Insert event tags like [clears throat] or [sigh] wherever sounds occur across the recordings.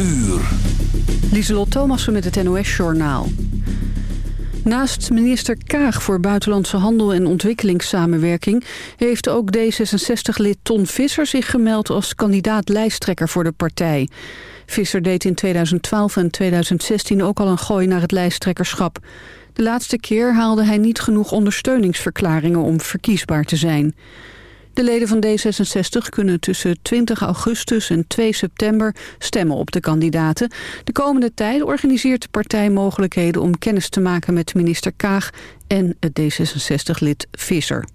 uur. Lieselot Thomassen met het NOS-journaal. Naast minister Kaag voor Buitenlandse Handel en Ontwikkelingssamenwerking... heeft ook D66-lid Ton Visser zich gemeld als kandidaat-lijsttrekker voor de partij. Visser deed in 2012 en 2016 ook al een gooi naar het lijsttrekkerschap. De laatste keer haalde hij niet genoeg ondersteuningsverklaringen om verkiesbaar te zijn. De leden van D66 kunnen tussen 20 augustus en 2 september stemmen op de kandidaten. De komende tijd organiseert de partij mogelijkheden om kennis te maken met minister Kaag en het D66-lid Visser.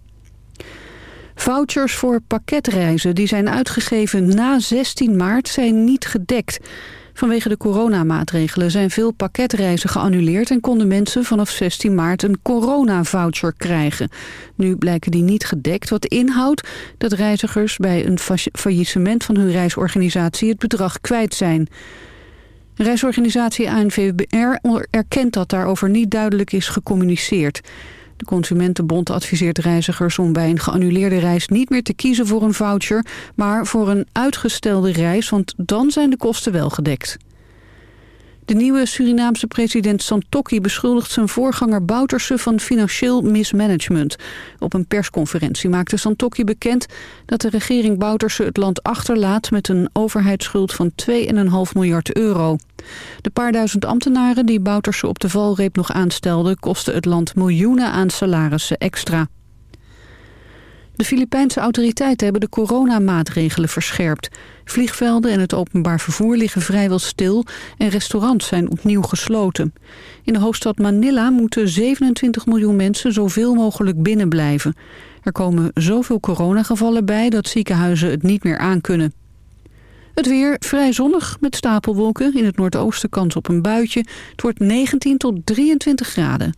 Vouchers voor pakketreizen die zijn uitgegeven na 16 maart zijn niet gedekt. Vanwege de coronamaatregelen zijn veel pakketreizen geannuleerd... en konden mensen vanaf 16 maart een coronavoucher krijgen. Nu blijken die niet gedekt, wat inhoudt dat reizigers... bij een faillissement van hun reisorganisatie het bedrag kwijt zijn. Reisorganisatie ANVBR erkent dat daarover niet duidelijk is gecommuniceerd. De Consumentenbond adviseert reizigers om bij een geannuleerde reis niet meer te kiezen voor een voucher, maar voor een uitgestelde reis, want dan zijn de kosten wel gedekt. De nieuwe Surinaamse president Santokki beschuldigt zijn voorganger Bouterse van financieel mismanagement. Op een persconferentie maakte Santokki bekend dat de regering Bouterse het land achterlaat met een overheidsschuld van 2,5 miljard euro. De paar duizend ambtenaren die Bouterse op de valreep nog aanstelden kosten het land miljoenen aan salarissen extra. De Filipijnse autoriteiten hebben de coronamaatregelen verscherpt. Vliegvelden en het openbaar vervoer liggen vrijwel stil en restaurants zijn opnieuw gesloten. In de hoofdstad Manila moeten 27 miljoen mensen zoveel mogelijk binnen blijven. Er komen zoveel coronagevallen bij dat ziekenhuizen het niet meer aankunnen. Het weer vrij zonnig met stapelwolken. In het noordoosten kans op een buitje. Het wordt 19 tot 23 graden.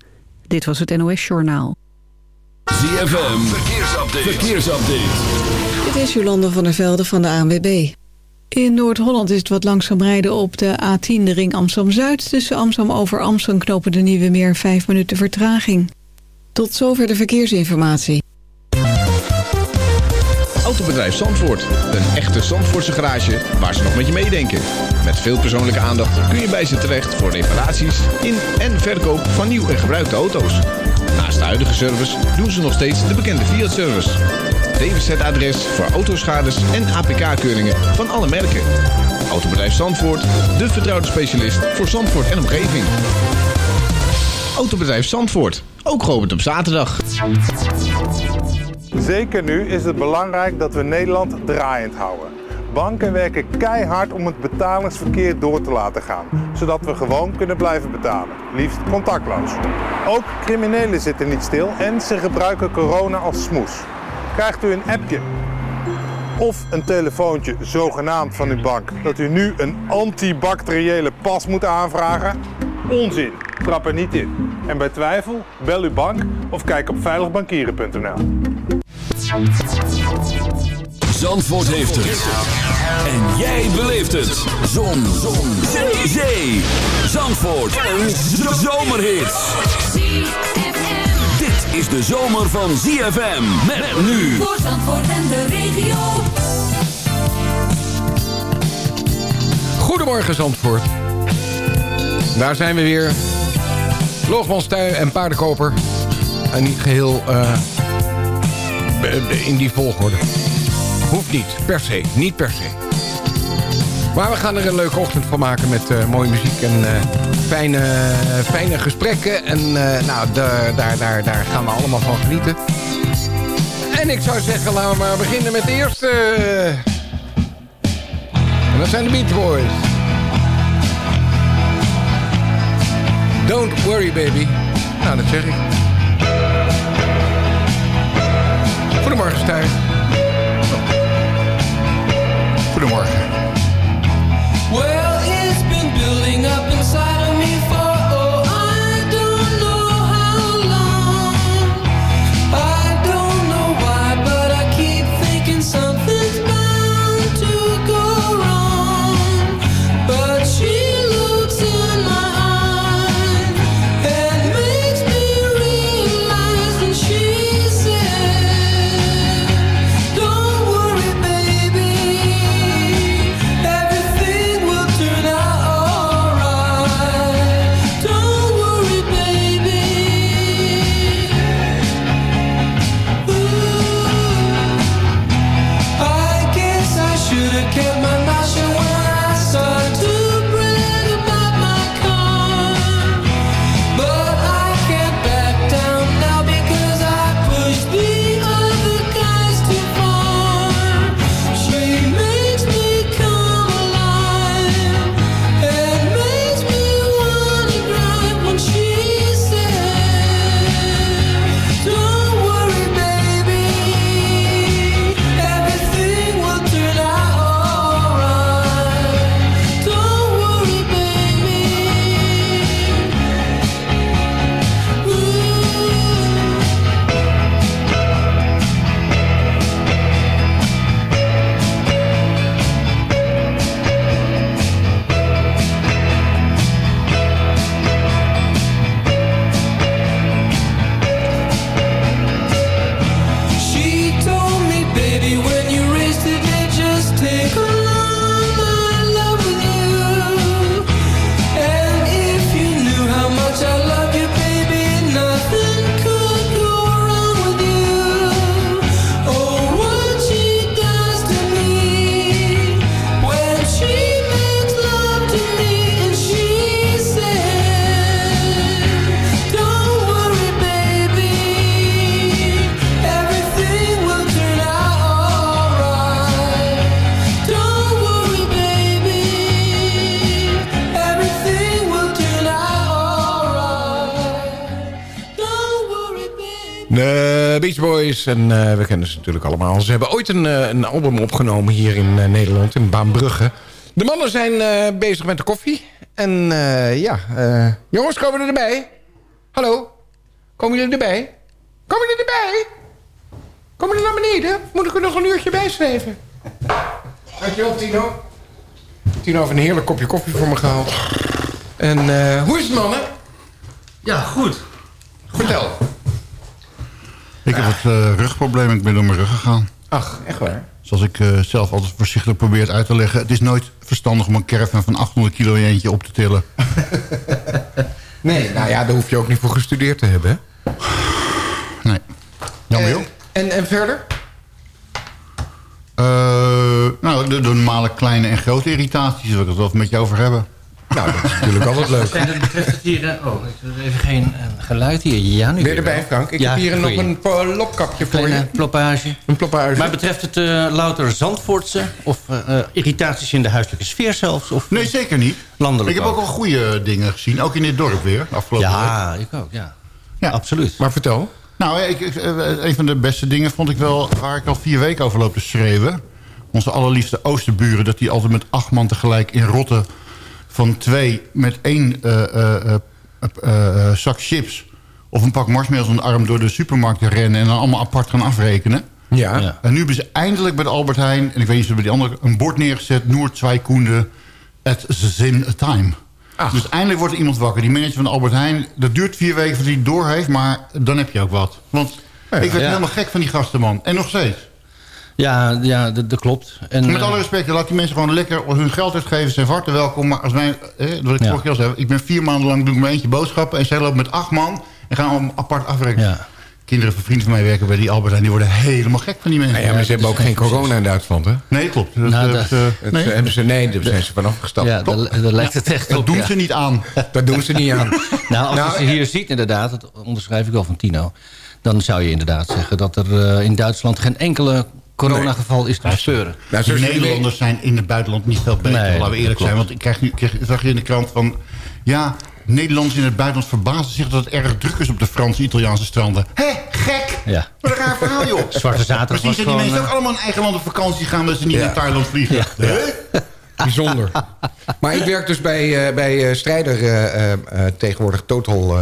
Dit was het NOS Journaal. ZFM, verkeersupdate. verkeersupdate. Dit is Jolande van der Velde van de ANWB. In Noord-Holland is het wat langzaam rijden op de A10, de ring Amsterdam-Zuid. Tussen Amsterdam over Amsterdam knopen de Nieuwe Meer 5 minuten vertraging. Tot zover de verkeersinformatie. Autobedrijf Zandvoort. Een echte Zandvoortse garage waar ze nog met je meedenken. Met veel persoonlijke aandacht kun je bij ze terecht voor reparaties in en verkoop van nieuw en gebruikte auto's. Naast de huidige service doen ze nog steeds de bekende Fiat-service. DWZ-adres voor autoschades en APK-keuringen van alle merken. Autobedrijf Zandvoort, de vertrouwde specialist voor Zandvoort en omgeving. Autobedrijf Zandvoort, ook geopend op zaterdag. Zeker nu is het belangrijk dat we Nederland draaiend houden. Banken werken keihard om het betalingsverkeer door te laten gaan, zodat we gewoon kunnen blijven betalen, liefst contactloos. Ook criminelen zitten niet stil en ze gebruiken corona als smoes. Krijgt u een appje of een telefoontje zogenaamd van uw bank dat u nu een antibacteriële pas moet aanvragen? Onzin, trap er niet in. En bij twijfel, bel uw bank of kijk op veiligbankieren.nl. Zandvoort heeft het. En jij beleeft het. Zon. Zon. Zee. Zee. Zandvoort. Een zomerhit. Dit is de zomer van ZFM. Met nu. Voor Zandvoort en de regio. Goedemorgen Zandvoort. Daar zijn we weer. Loogmanstuin en paardenkoper. En niet geheel uh, in die volgorde. Hoeft niet, per se. Niet per se. Maar we gaan er een leuke ochtend van maken met uh, mooie muziek en uh, fijne, fijne gesprekken. En uh, nou, daar, daar, daar, daar gaan we allemaal van genieten. En ik zou zeggen, laten we maar beginnen met de eerste. En dat zijn de Beach Boys. Don't worry baby. Nou, dat zeg ik. Goedemorgen, Stijn. Goedemorgen. En eh, we kennen ze natuurlijk allemaal. Ze hebben ooit een, eh, een album opgenomen hier in eh, Nederland, in Baanbrugge. De mannen zijn bezig met de koffie. En ja, jongens, komen jullie erbij? Hallo? Komen jullie erbij? Komen jullie erbij? Komen jullie naar beneden? Moet ik er nog een uurtje bij schrijven? Dankjewel, Tino. Tino heeft een heerlijk kopje koffie voor me gehaald. En hoe is het, mannen? Ja, goed. Vertel. Ik heb het eh, rugprobleem, ik ben door mijn rug gegaan. Ach, echt waar? Zoals ik eh, zelf altijd voorzichtig probeer uit te leggen. Het is nooit verstandig om een caravan van 800 kilo eentje op te tillen. [laughs] Nee, nou ja, daar hoef je ook niet voor gestudeerd te hebben. hè? Nee. Jammer Eh, joh. en, en verder? Eh, nou, de, de normale kleine en grote irritaties, wil ik het wel met je over hebben. Nou, dat is natuurlijk altijd leuk. En dat betreft het hier... eh, Oh, ik heb even geen eh, geluid hier. Ja, nu weer erbij. Frank? Ik Ja, heb hier nog een lopkapje voor je. ploppage. Een ploppage. Maar betreft het eh, louter Zandvoortse... of irritaties in de huiselijke sfeer zelfs? Of Nee, zeker niet. landelijk Ik heb ook al goede dingen gezien, ook in dit dorp weer, afgelopen week. Ja, ik ook, ja. Ja. Absoluut. Maar vertel. Nou, ik, ik- een van de beste dingen vond ik wel... waar ik al vier weken over loop te schreeuwen. Onze allerliefste oosterburen... dat die altijd met acht man tegelijk in rotten van twee... met één eh, eh, eh, zak chips... of een pak marshmallows aan de arm door de supermarkt te rennen... en dan allemaal apart gaan afrekenen. Ja. Ja. En nu hebben ze eindelijk bij de Albert Heijn... en ik weet niet of ze bij die andere... een bord neergezet... Noord twee koende at zin time. Ach. Dus eindelijk wordt er iemand wakker. Die manager van de Albert Heijn... dat duurt vier weken voordat hij het door heeft... maar dan heb je ook wat. Want ik werd Ja. helemaal gek van die gasten, man. En nog steeds. Ja, ja dat, dat klopt. En, Met eh, alle respect, laat die mensen gewoon lekker hun geld uitgeven. Ze zijn harte welkom. Maar als mij, eh, wat ik Ja. vorige keer al zei... ik ben vier maanden lang doe ik mijn eentje boodschappen... en zij lopen met acht man en gaan allemaal apart afrekenen. Ja. Kinderen van vrienden van mij werken bij die Albert Heijn... die worden helemaal gek van die mensen. Nou ja, maar ze hebben ook geen corona in Duitsland, hè? Nee, klopt. Dat, Nou, dat, dat- Dat nee, hebben ze, nee, daar zijn ze vanaf gestapt. ja, daar, lijkt het echt dat op. doen ja. ze niet aan. Dat doen ze niet aan. [laughs] Nou, als Nou, je ze hier ziet inderdaad, dat onderschrijf ik wel van Tino... dan zou je inderdaad zeggen dat er eh, in Duitsland geen enkele coronageval is te bespeuren. Nou, De Nederlanders zijn in het buitenland niet veel beter, Nee, laten we eerlijk dat zijn. Want ik krijg nu, ik zag je in de krant van... ja, Nederlanders in het buitenland verbazen zich dat het erg druk is op de Franse Italiaanse stranden. Hé, gek! Ja. Wat een raar verhaal, joh. Zwarte zaterdag Misschien was zijn die mensen ook eh, allemaal in eigen land op vakantie gaan... omdat ze niet Ja. naar Thailand vliegen. Ja. Hè? Bijzonder. [laughs] maar ik werk dus bij, eh, bij eh, Strijder eh, eh, eh, tegenwoordig Total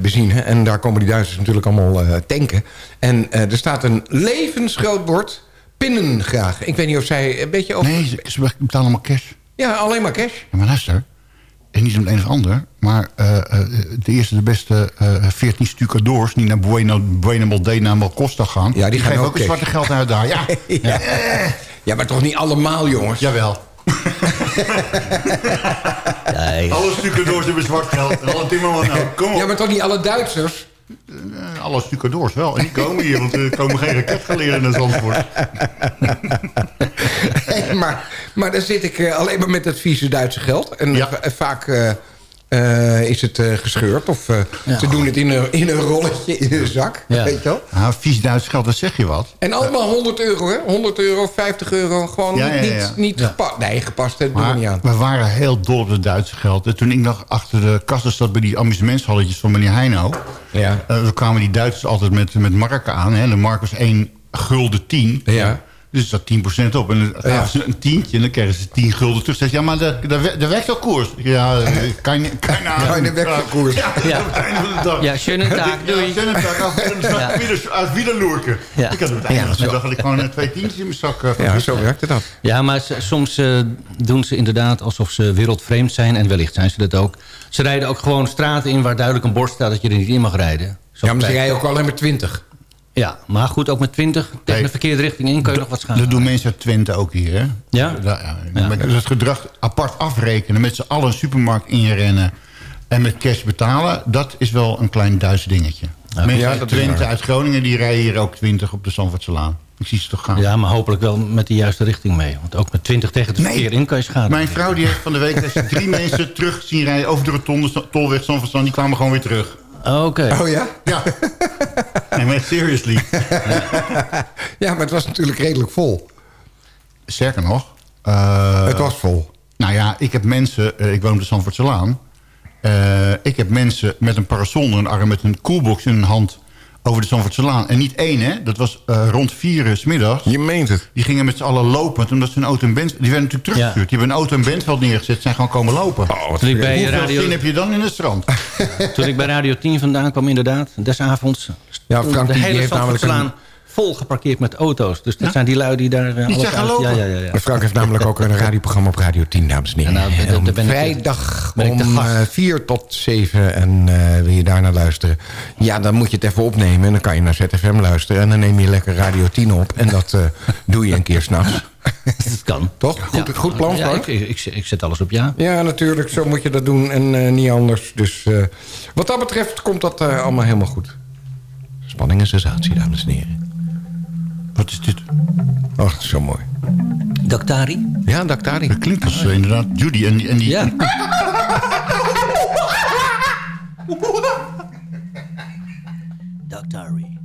Benzine. En daar komen die Duitsers natuurlijk allemaal eh, tanken. En eh, er staat een levensgroot bord. Pinnen graag. Ik weet niet of zij een beetje over... Nee, ze, betalen allemaal cash. Ja, alleen maar cash. Ja, maar luister. En niet om het een of ander. Maar eh, eh, de eerste, de beste eh 14 stucadoors... die naar Bueno, bueno Modena, Malcosta gaan... Ja, die gaan geven ook ook een zwarte geld uit daar. Ja, [laughs] Ja. ja, maar toch niet allemaal, jongens. jawel. Nee, Alle stucadoors hebben zwart geld. En alle timmerman, nou, kom op. Ja, maar toch niet alle Duitsers? Eh, Alle stucadoors wel. En die komen hier, want er komen geen raketgeleerden naar Zandvoort. Nee, [laughs] maar, maar dan zit ik eh, alleen maar met dat vieze Duitse geld. En Ja. eh, vaak eh, eh, is het eh, gescheurd. Of eh, Ja. ze doen het in een, in een rolletje in een zak. Ja. Weet je wel? Nou, vies Duits geld, dat zeg je wat. En allemaal 100 euro, hè? 100 euro, 50 euro. Gewoon Ja, ja, niet, ja. niet Ja. gepast. Nee, gepast, dat doen we niet aan. we waren heel dol op het Duitse geld. En toen ik nog achter de kassen zat bij die amusementshalletjes van meneer Heino... Ja. eh, kwamen die Duitsers altijd met, met marken aan. Hè. De mark was 1 gulden 10. Ja. Dus zat 10% op. En dan gaven Ja. ze een tientje en dan kregen ze 10 gulden terug. Zeg ja, maar de, de, de wekselkoers. Ja, eh, kan je keine Ja, in de wekselkoers. Ja, Ja. aan het einde van de dag. Ja, schönen Tag, doei. Ja, schönen Tag, Ja. uit Wiederloerken. Ja. Ik had het einde Ja, van de zo. dag had ik gewoon eh, twee tientjes in mijn zak. van Ja, zo werkte dat. Ja, maar soms eh, doen ze inderdaad alsof ze wereldvreemd zijn. En wellicht zijn ze dat ook. Ze rijden ook gewoon straten in waar duidelijk een bord staat... dat je er niet in mag rijden. Zo Ja, maar ze rijden ook alleen maar 20. Ja, maar goed, ook met 20 tegen de verkeerde richting in... kun je nog wat schade. Dat doen mensen uit Twente ook hier, hè? Ja? Da- ja, Ja. Met het gedrag apart afrekenen, met z'n allen een supermarkt inrennen... en met cash betalen, dat is wel een klein Duits dingetje. Mensen Ja, uit dat is Twente, waar. uit Groningen, die rijden hier ook 20 op de Zandvoortselaan. Ik zie ze toch gaan. Ja, maar hopelijk wel met de juiste richting mee. Want ook met 20 tegen het Nee. verkeer in kan je schade. Mijn vrouw die heeft van de week drie [laughs] mensen terug zien rijden... over de rotonde, tolweg Zandvoortslaan, die kwamen gewoon weer terug. Oké. Oh ja? Ja. [laughs] nee, maar seriously. Ja, maar het was natuurlijk redelijk vol. Sterker nog... eh, het was vol. Nou ja, ik heb mensen... eh, ik woon op de Zandvoortselaan. Eh ik heb mensen met een parasol onder hun arm... met een coolbox in hun hand... over de Zandvoortselaan. En niet één, hè. Dat was eh, rond vier uur 's middags. Je meent het. Die gingen met z'n allen lopend, omdat ze een auto en band... Die werden natuurlijk teruggestuurd. Die hebben een auto en bandveld neergezet, zijn gewoon komen lopen. Oh, wat Toen ik bij Hoeveel radio, zin heb je dan in het strand? toen ik bij Radio 10 vandaan kwam, inderdaad, des avonds... Ja, Frank, de die hele heeft namelijk Zandvoortslaan vol geparkeerd met auto's. Dus dat zijn die lui die daar... eh, Die zijn gaan lopen. Ja, ja, ja. ja. Frank heeft namelijk ook een radioprogramma op Radio 10, dames en heren. Ja, nou, ben vrijdag ben om gast. eh, 4 tot 7 en eh, wil je daar naar luisteren. Ja, dan moet je het even opnemen en dan kan je naar ZFM luisteren. En dan neem je lekker Radio 10 op en dat eh, [laughs] doe je een keer s'nachts. Dat kan. Toch? Goed, Ja. goed plan, Ja, Frank? ik, ik, ik zet alles op ja. Ja, natuurlijk. Zo moet je dat doen en eh, niet anders. Dus eh, wat dat betreft komt dat eh, allemaal helemaal goed. Spanning en sensatie, dames en heren. Wat is dit? Ach, zo mooi. Daktari? Ja, Daktari. Dat klinkt als eh, inderdaad Judy en die... En die Ja. [laughs] Daktari.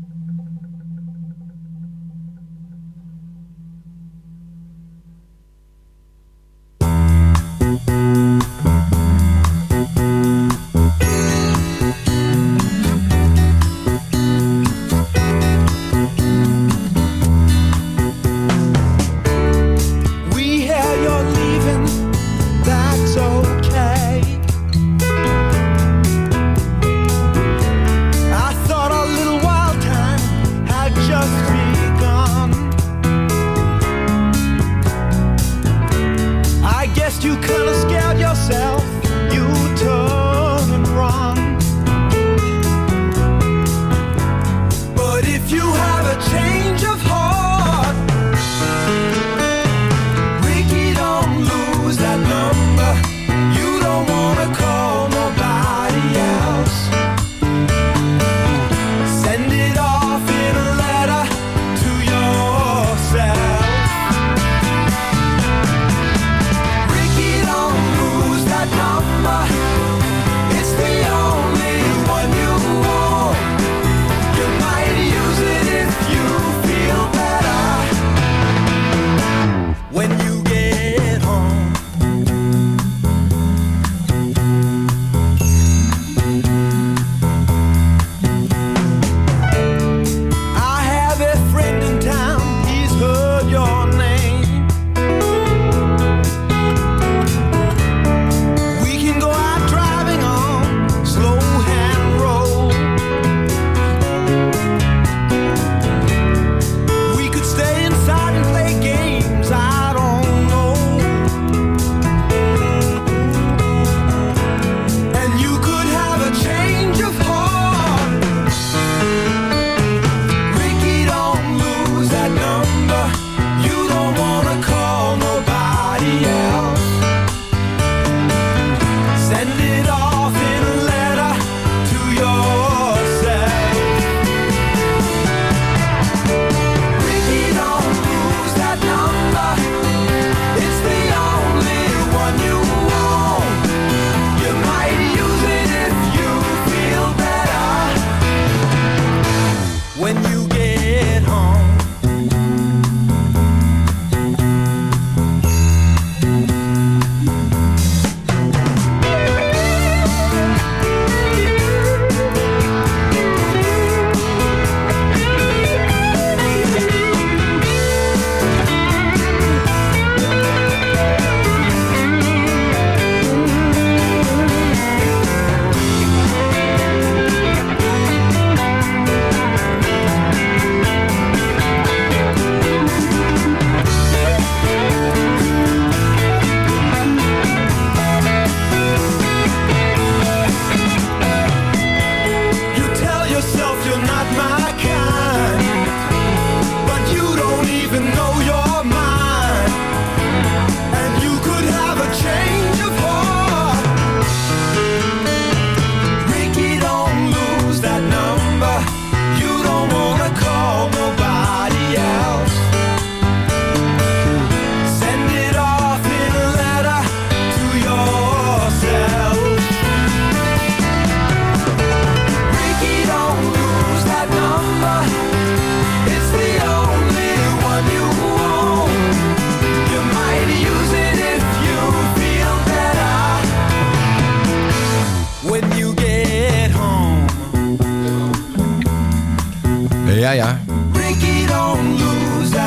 Ja, ja.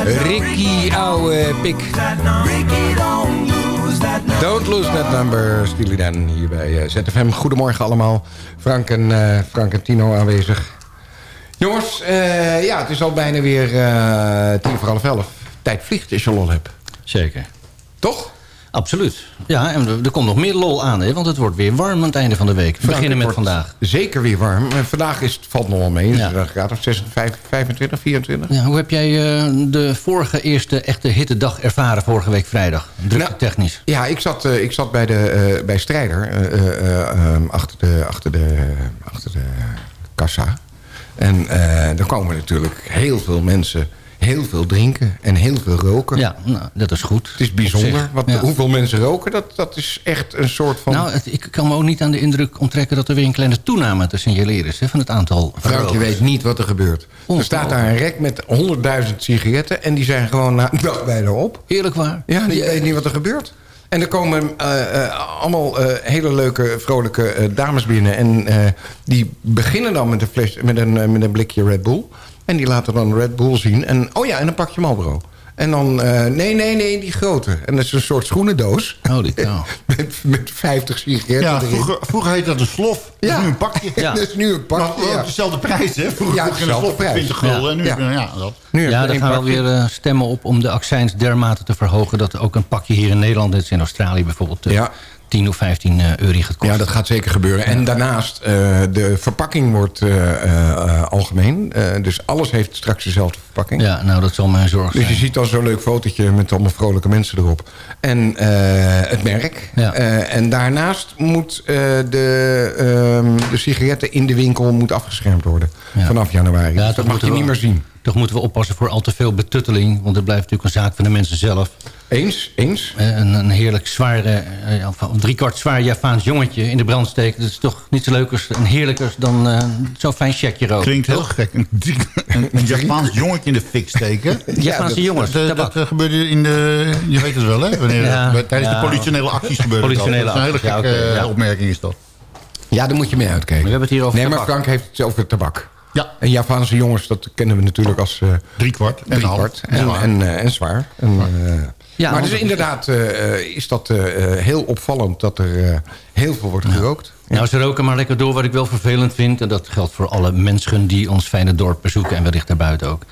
Ricky, ouwe pik. Don't lose that number, Steely Dan, hier bij eh, ZFM. Goedemorgen allemaal. Frank en, eh, Frank en Tino aanwezig. Jongens, eh, ja, het is al bijna weer tien voor half elf. Tijd vliegt als je lol hebt. Zeker. Toch? Absoluut. Ja, en er, komt nog meer lol aan, hè, want het wordt weer warm aan het einde van de week. We Frank, beginnen met vandaag. Zeker weer warm. Maar vandaag is het, valt nog wel mee. Ja. Het gaat of 26, 25, 24. Ja, hoe heb jij eh, de vorige eerste echte hittedag ervaren vorige week vrijdag? Drukte Nou, technisch. Ja, ik zat, eh, ik zat bij, de, eh, bij Strijder. eh, eh, eh, ehm, achter, de, achter, de, achter de kassa. En eh er komen natuurlijk heel veel mensen... heel veel drinken en heel veel roken. Ja, nou, dat is goed. Het is bijzonder. ja. hoeveel mensen roken, dat, dat is echt een soort van... Nou, het- ik kan me ook niet aan de indruk onttrekken... dat er weer een kleine toename te signaleren is hè, van het aantal Frank, je rokers. weet niet wat er gebeurt. Er staat daar een rek met 100.000 sigaretten... en die zijn gewoon na een dag bijna op. Eerlijk waar? Ja, je weet niet wat er gebeurt. En er komen eh, eh, allemaal eh, hele leuke, vrolijke dames binnen. En die beginnen dan met een, fles, met, een, met een blikje Red Bull. En die laten dan Red Bull zien. En oh ja, en een pakje Marlboro. En dan, eh, nee, nee, nee, die grote. En dat is een soort schoenendoos. Holy [laughs] cow. met, met 50 sigaretten Ja, erin. vroeger, vroeger heette dat een slof. Dat is Ja. nu een pakje. [laughs] Ja. Dat is nu een Maar pakje. ook ja. dezelfde prijs, hè? Vroeger Ja, een dezelfde slof prijs. 20 gulden. En nu, Ja. ja. ja, dat. Nu Ja, er gaan wel pakje. weer eh, stemmen op om de accijns dermate te verhogen... dat ook een pakje hier in Nederland, net als in Australië bijvoorbeeld... eh, Ja. 10 of 15 eh, euro gaat kosten. Ja, dat gaat zeker gebeuren. En daarnaast, eh, de verpakking wordt eh, algemeen. Dus alles heeft straks dezelfde verpakking. Ja, nou, dat zal mijn zorg Dus je zijn. ziet al zo'n leuk fotootje met allemaal vrolijke mensen erop. En het merk. Ja. En daarnaast moet de, ehm, de sigaretten in de winkel moet afgeschermd worden. Ja. Vanaf januari. Ja, Dus dat mag je niet meer zien. Toch moeten we oppassen voor al te veel betutteling. Want het blijft natuurlijk een zaak van de mensen zelf. Eens, eens. Eh, Een, een heerlijk zware, eh, of een driekwart zwaar Javaans jongetje in de brand steken. Dat is toch niet zo leuk als, en heerlijker dan eh, zo'n fijn checkje roken. Klinkt heel gek. Een, een, een Javaans jongetje in de fik steken. [laughs] Javaanse dat- jongens, Dat, dat eh, gebeurde in de... Je weet het wel, hè? Wanneer, Ja, tijdens ja. de politionele acties gebeurde. Politionele Dat is een hele ja, gekke eh, ja. opmerking is dat. Ja, daar moet je mee uitkijken. We hebben het hier over Nee, maar. Frank heeft het over tabak. Ja, En Javaanse jongens, dat kennen we natuurlijk als... eh, drie kwart. En drie een half. kwart. En, Zwaar. en, eh, en zwaar. En, eh, Ja, maar dus inderdaad eh, eh, is dat eh, heel opvallend dat er eh, heel veel wordt gerookt. Nou, ze roken maar lekker door wat ik wel vervelend vind. En dat geldt voor alle mensen die ons fijne dorp bezoeken. En wellicht daarbuiten ook.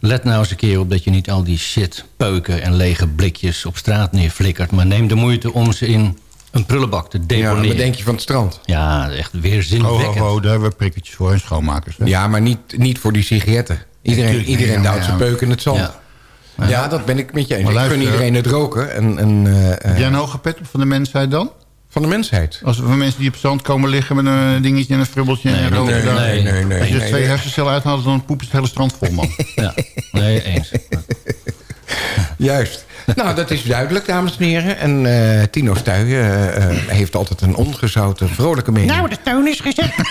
Let nou eens een keer op dat je niet al die shit, peuken en lege blikjes op straat neerflikkert. Maar neem de moeite om ze in een prullenbak te Ja, deponeren. wat denk je van het strand? Ja, echt weerzinwekkend. ho, ho, daar hebben we prikketjes voor en schoonmakers. Hè? Ja, maar niet, niet voor die sigaretten. Iedereen, iedereen ja, duwt ja. zijn peuk in het zand. Ja. Dat ben ik met je eens. Maar Ik luister, gun iedereen het roken en, en, eh, eh, Heb jij een hoge pet op van de mensheid dan? van de mensheid. Als er van mensen die op zand komen liggen met een dingetje en een frubbeltje en roken nee, daar. nee, nee, nee, Als je er nee, twee nee. hersencellen uithaalt, dan poept het hele strand vol, man. [laughs] Ja, nee, eens. [laughs] Juist. nou, dat is duidelijk, dames en heren. En eh, Tino Stuy eh, eh, heeft altijd een ongezouten, vrolijke mening. Nou, de toon is gezet. [laughs]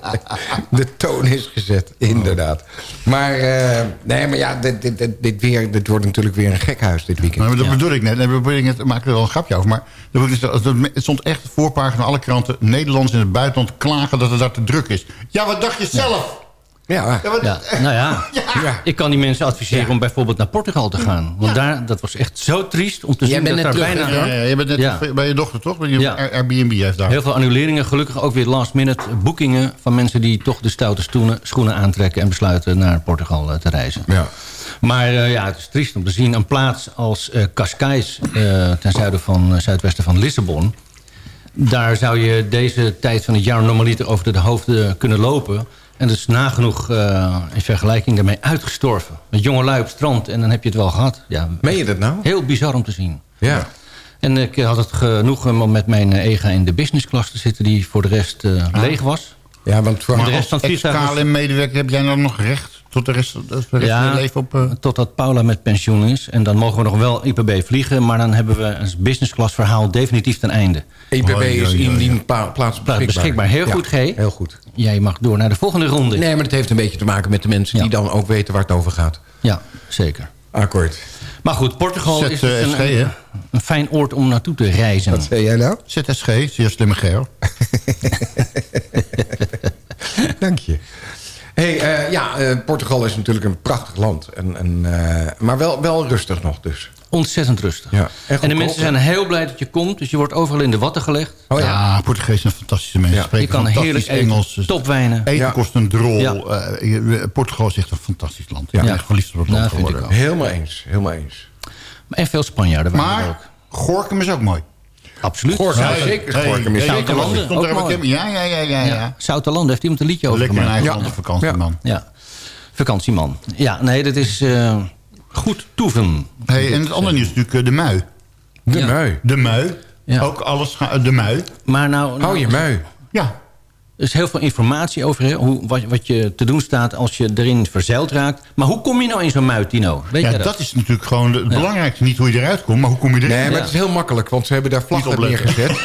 [laughs] De toon is gezet, inderdaad. Maar, eh, nee, maar ja, dit, dit, dit, dit weer, dit wordt natuurlijk weer een gekhuis dit weekend. Maar dat bedoel ik net. Nee, bedoel ik net. Ik maak er wel een grapje over. Maar het stond echt voorpagina van alle kranten. Nederlanders in het buitenland klagen dat het daar te druk is. Ja, wat dacht je zelf? Ja, Ja, wat- Ja, nou [laughs] ja. ja. Ik kan die mensen adviseren om bijvoorbeeld naar Portugal te gaan. Want daar, dat was echt zo triest om te Jij zien bent dat daar bijna... Ja, je bent net bij je dochter, toch? Bij je. Airbnb heeft daar. Heel veel annuleringen. Gelukkig ook weer last minute boekingen van mensen die toch de stoute schoenen aantrekken... en besluiten naar Portugal eh, te reizen. ja. Maar eh, ja, het is triest om te zien. Een plaats als eh Cascais, ten zuiden van, zuidwesten van Lissabon... daar zou je deze tijd van het jaar normaliter over de hoofden kunnen lopen... En dat is nagenoeg eh, in vergelijking daarmee uitgestorven. Met jongelui op het strand en dan heb je het wel gehad. Ja, Meen je dat nou? heel bizar om te zien. Ja. En ik had het genoegen om met mijn eh, EGA in de businessclass te zitten... die voor de rest eh, leeg was. Ja, want Maar de rest van als het ex-KLM-medewerker heb jij dan nog recht tot de rest, de rest van je Ja, leven op... eh, totdat Paula met pensioen is. En dan mogen we nog wel IPB vliegen... maar dan hebben we een businessclass verhaal definitief ten einde. Oh, ja, is ja, in ja. pa- plaats beschikbaar. beschikbaar. Heel Ja, goed, G. Heel goed. Jij mag door naar de volgende ronde. Nee, maar het heeft een beetje te maken met de mensen Ja. die dan ook weten waar het over gaat. Ja, zeker. Akkoord. Maar goed, Portugal is dus ZSG, een, hè? een fijn oord om naartoe te reizen. Wat zei jij nou? ZSG, zeer slimme ger. Dank je. Hey, eh, ja, eh, Portugal is natuurlijk een prachtig land. En, en, eh, maar wel, wel rustig nog dus. Ontzettend rustig. Ja. En de mensen zijn heel blij dat je komt. Dus je wordt overal in de watten gelegd. Oh ja. Ja, Portugees zijn fantastische mensen. Ja. Spreken Je kan fantastisch heerlijk eten, Engels. Dus topwijnen. Eten Ja. kost een drol. Ja. Eh, Portugal is echt een fantastisch land. Ik ben Ja. echt verliefd op het Ja, land geworden. Helemaal eens, helemaal eens. En veel Spanjaarden waren er Maar ook. Gorkum is ook mooi. Absoluut. Gorkum, ja, zeker. Hey, Gorkum is Zoute landen, er ook mooi. Ja, ja, ja, ja. ja. Ja. Zoutelanden heeft iemand een liedje over Lekker een gemaakt. eigen Ja. land op vakantie, Ja. man. Ja, vakantieman. Ja, nee, dat is eh, goed toeven. Hey, en het andere nieuws is natuurlijk eh, de mui. De Ja. mui. De mui. Ja. Ook alles ga- de mui. Maar nou, nou Hou je mui. Ja. er is heel veel informatie over hè, hoe, wat, wat je te doen staat als je erin verzeild raakt. Maar hoe kom je nou in zo'n muit, Tino? Weet Ja, dat? dat is natuurlijk gewoon het belangrijkste. Niet hoe je eruit komt, maar hoe kom je erin. Nee, maar Ja. het is heel makkelijk, want ze hebben daar vlaggen neergezet. [laughs]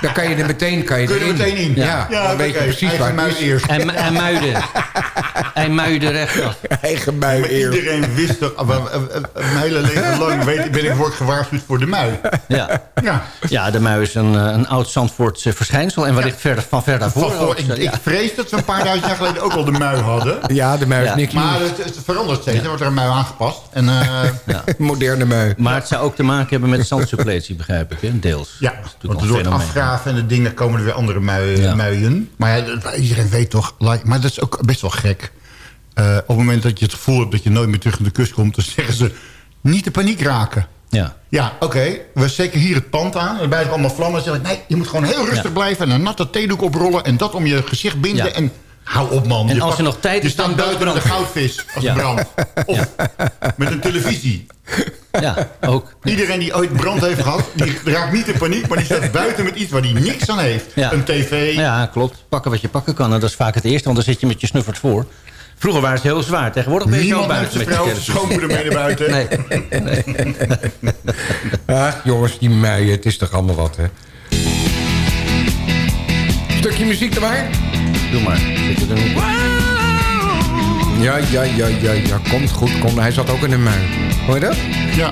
Daar kan je er meteen, kan je Kun je er erin. meteen in? Ja, dan weet je oké. precies Eigen waar mui het is. eerst. En, en muiden. en muiden rechtaf. [laughs] Eigen mui Maar eerst. iedereen wist toch... Mijn hele leven lang weet, ben ik [laughs] word gewaarschuwd voor de mui. Ja. Ja. ja, de mui is een, eh, een oud Zandvoorts eh, verschijnsel. En wellicht verder, van ver daarvoor. Van ook. ik, ik Ja. vrees dat we een paar duizend jaar geleden ook al de mui hadden. Ja, de mui is Ja. niks Maar het, het verandert steeds. Er wordt er een mui aangepast. En, eh, [laughs] Moderne mui. Maar het zou ook te maken hebben met zandsuppletie, begrijp ik. Hè? Deels. ja, Dat is natuurlijk en de dingen komen er weer andere Ja. muien. Maar ja, iedereen weet toch... like- Maar dat is ook best wel gek. Eh, op het moment dat je het gevoel hebt dat je nooit meer terug naar de kust komt... dan [laughs] zeggen ze, niet de paniek raken. Ja. Ja, oké. We steken hier het pand aan. En het allemaal vlammen zeg ik... nee, je moet gewoon heel rustig Ja. blijven... en een natte theedoek oprollen... en dat om je gezicht binden. Ja. En hou op, man. En als er nog tijd je is, dan staat buiten met een goudvis als een brand. [laughs] Of met een televisie. Ja, ook. Iedereen die ooit brand heeft gehad... die raakt niet in paniek... maar die staat buiten met iets waar hij niks aan heeft. Ja. Een tv. Ja, klopt. Pakken wat je pakken kan. En dat is vaak het eerste, want dan zit je met je snuffert voor. Vroeger waren ze heel zwaar. Tegenwoordig ben je zo Niemand buiten met je schoonmoeder mee naar buiten. Nee. Ach, jongens, die muien, het is toch allemaal wat, hè? Stukje muziek erbij? Doe maar. Zit er. Ja, ja, ja, ja, ja. Komt goed, komt. Hij zat ook in een mui. Hoor je dat? Ja.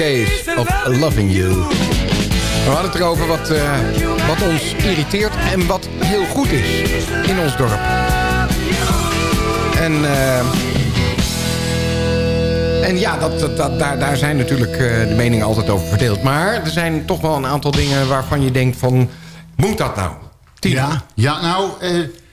Case of Loving You. We hadden het erover wat, eh, wat ons irriteert en wat heel goed is in ons dorp. En, eh, en ja, dat, dat, dat- daar, daar zijn natuurlijk eh, de meningen altijd over verdeeld. Maar er zijn toch wel een aantal dingen waarvan je denkt van... Moet dat nou? Ja, ja nou,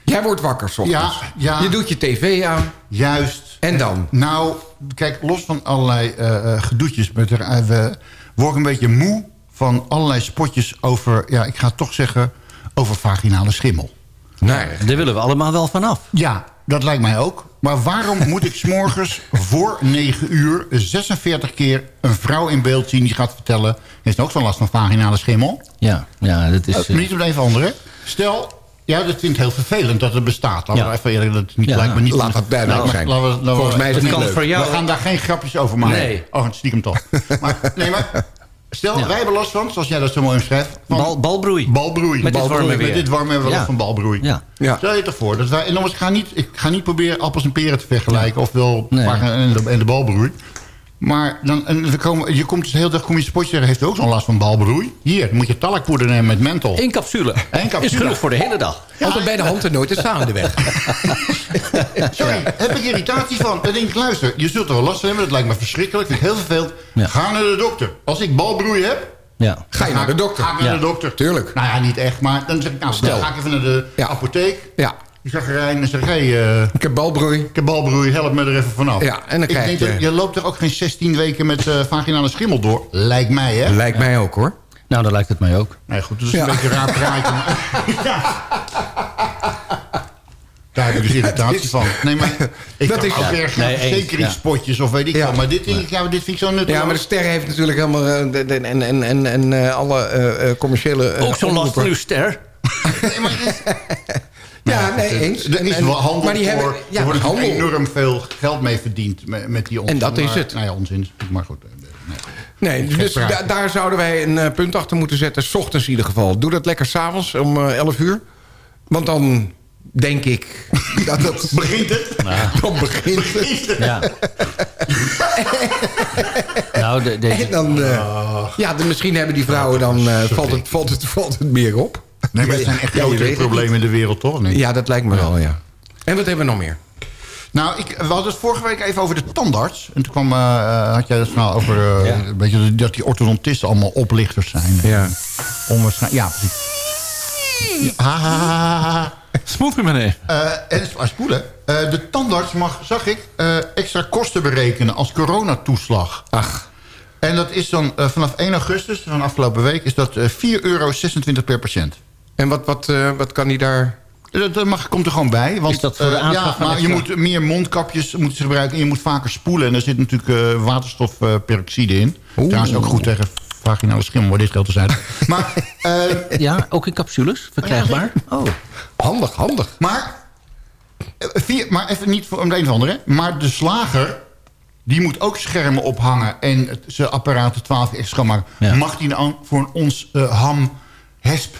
Jij wordt wakker soms. Ja, ja. Je doet je tv aan. juist. En dan? Nou, kijk, los van allerlei eh, eh, gedoetjes... Met er, eh, we worden een beetje moe van allerlei spotjes over... ja, ik ga toch zeggen, over vaginale schimmel. Nee. Daar willen we allemaal wel vanaf. Ja, dat lijkt mij ook. Maar waarom moet ik s'morgens [laughs] voor 9 uur 46 keer een vrouw in beeld zien... die gaat vertellen, heeft ook zo'n last van vaginale schimmel? Ja, ja dat is... Uh, eh, niet op een even andere. Stel, ja, dat vindt heel vervelend dat het bestaat. Laten Ja. we even eerlijk, dat het niet, Ja. lijkt me niet... Laat dat duidelijk Nou, zijn. laten we- laten we- Volgens mij is het niet leuk. voor jou- We gaan daar geen grapjes over maken. Nee. Oh, stiekem toch. [laughs] maar, nee, maar stel, Ja. wij hebben last van, zoals jij dat zo mooi omschrijft... van Bal, balbroei. balbroei. Met dit warme Met weer. dit warme hebben we Ja. last van balbroei. Ja. Ja. Stel je toch voor. Dat wij, en ik ga niet, ik ga niet proberen appels en peren te vergelijken... of wel Nee. en de, en de balbroei. Maar dan, en we komen, je komt dus de hele dag kom je spotje zeggen... heeft ook zo'n last van balbroei. Hier, dan moet je talkpoeder nemen met menthol. Eén capsule. Eén capsule. Is genoeg voor de hele dag. Altijd bij de hand en nooit de staan de weg. [laughs] Sorry, heb ik irritatie van. Dan denk ik, luister, je zult er wel last van hebben. Dat lijkt me verschrikkelijk. Vind ik heel vervelend. Ja. Ga naar de dokter. Als ik balbroei heb... Ja. Ga je naar de dokter. Ga ik naar Ja. de dokter. Tuurlijk. Nou ja, niet echt. Maar dan zeg ik, nou, Stel. ga ik even naar de Ja. apotheek. Ja, Die zag erin en ik, hey, eh, ik heb balbroei. ik heb balbroei, help me er even vanaf. Ja, en dan ik krijg denk je- dat je loopt er ook geen 16 weken met eh vaginale schimmel door. Lijkt mij, hè? Lijkt mij ook hoor. Nou, dan lijkt het mij ook. Nee, goed, dat is Ja. een beetje een raar praatje. [laughs] ja. Daar heb ik dus irritatie van. Nee, maar [laughs] ik Dat kan is- ook ja. weer Nee, eens, verzekeringspotjes of weet ik Ja. wel. Maar dit, ik, ja, dit vind ik zo nuttig. Ja, maar de ster heeft natuurlijk helemaal... de- de- en en, en, en eh, alle commerciële... eh, Ook zo'n last van omroepen. uw ster. Nee, maar [laughs] Ja, nee, eens. Er En- is en- wel handel maar die voor. hebben, ja, er wordt handel. enorm veel geld mee verdiend met, met die onzin. En dat is Maar- het. Nou ja, onzin. Maar goed. eh, nee. Nee, dus da- daar zouden wij een eh, punt achter moeten zetten. S ochtends in ieder geval. Doe dat lekker s'avonds om eh 11 uur. Want dan denk ik [laughs] dat het... Begint het? [laughs] Dan begint het. Ja. nou, de, de, En dan... eh, ja, dan misschien hebben die vrouwen dan... eh, valt, het, valt, het, valt het meer op. Nee, maar het zijn echt grote problemen in de wereld, toch? Nee. Ja, dat lijkt me wel, ja. En wat hebben we nog meer? Nou, ik, we hadden het vorige week even over de tandarts. En toen kwam, eh, eh, had jij het verhaal over eh, Ja. een beetje dat die orthodontisten allemaal oplichters zijn. Ja. Onwaarschijnlijk. Ja, precies. Ja, ha. Smooth meneer. Eh, en spoelen. De tandarts mag, zag ik, extra kosten berekenen als coronatoeslag. Ach, En dat is dan vanaf 1 augustus, van afgelopen week, is dat eh 4,26 euro per patiënt. En wat, wat, eh, wat kan die daar... Dat, mag, komt er gewoon bij. Want, Is dat voor de aanschaf Ja, maar je moet meer mondkapjes moeten ze gebruiken. En je moet vaker spoelen. En er zit natuurlijk eh, waterstofperoxide in. Oeh. Trouwens ook goed tegen vaginale schimmel, maar dit geldt te zijn. [laughs] maar, eh, Ja, ook in capsules, verkrijgbaar. Oh. Handig, handig. maar, vier, maar even niet voor om de een of andere. hè. Maar de slager, die moet ook schermen ophangen. En het- zijn apparaten 12 keer extra schoonmaken. Ja. Mag die nou voor ons eh, ham, hesp,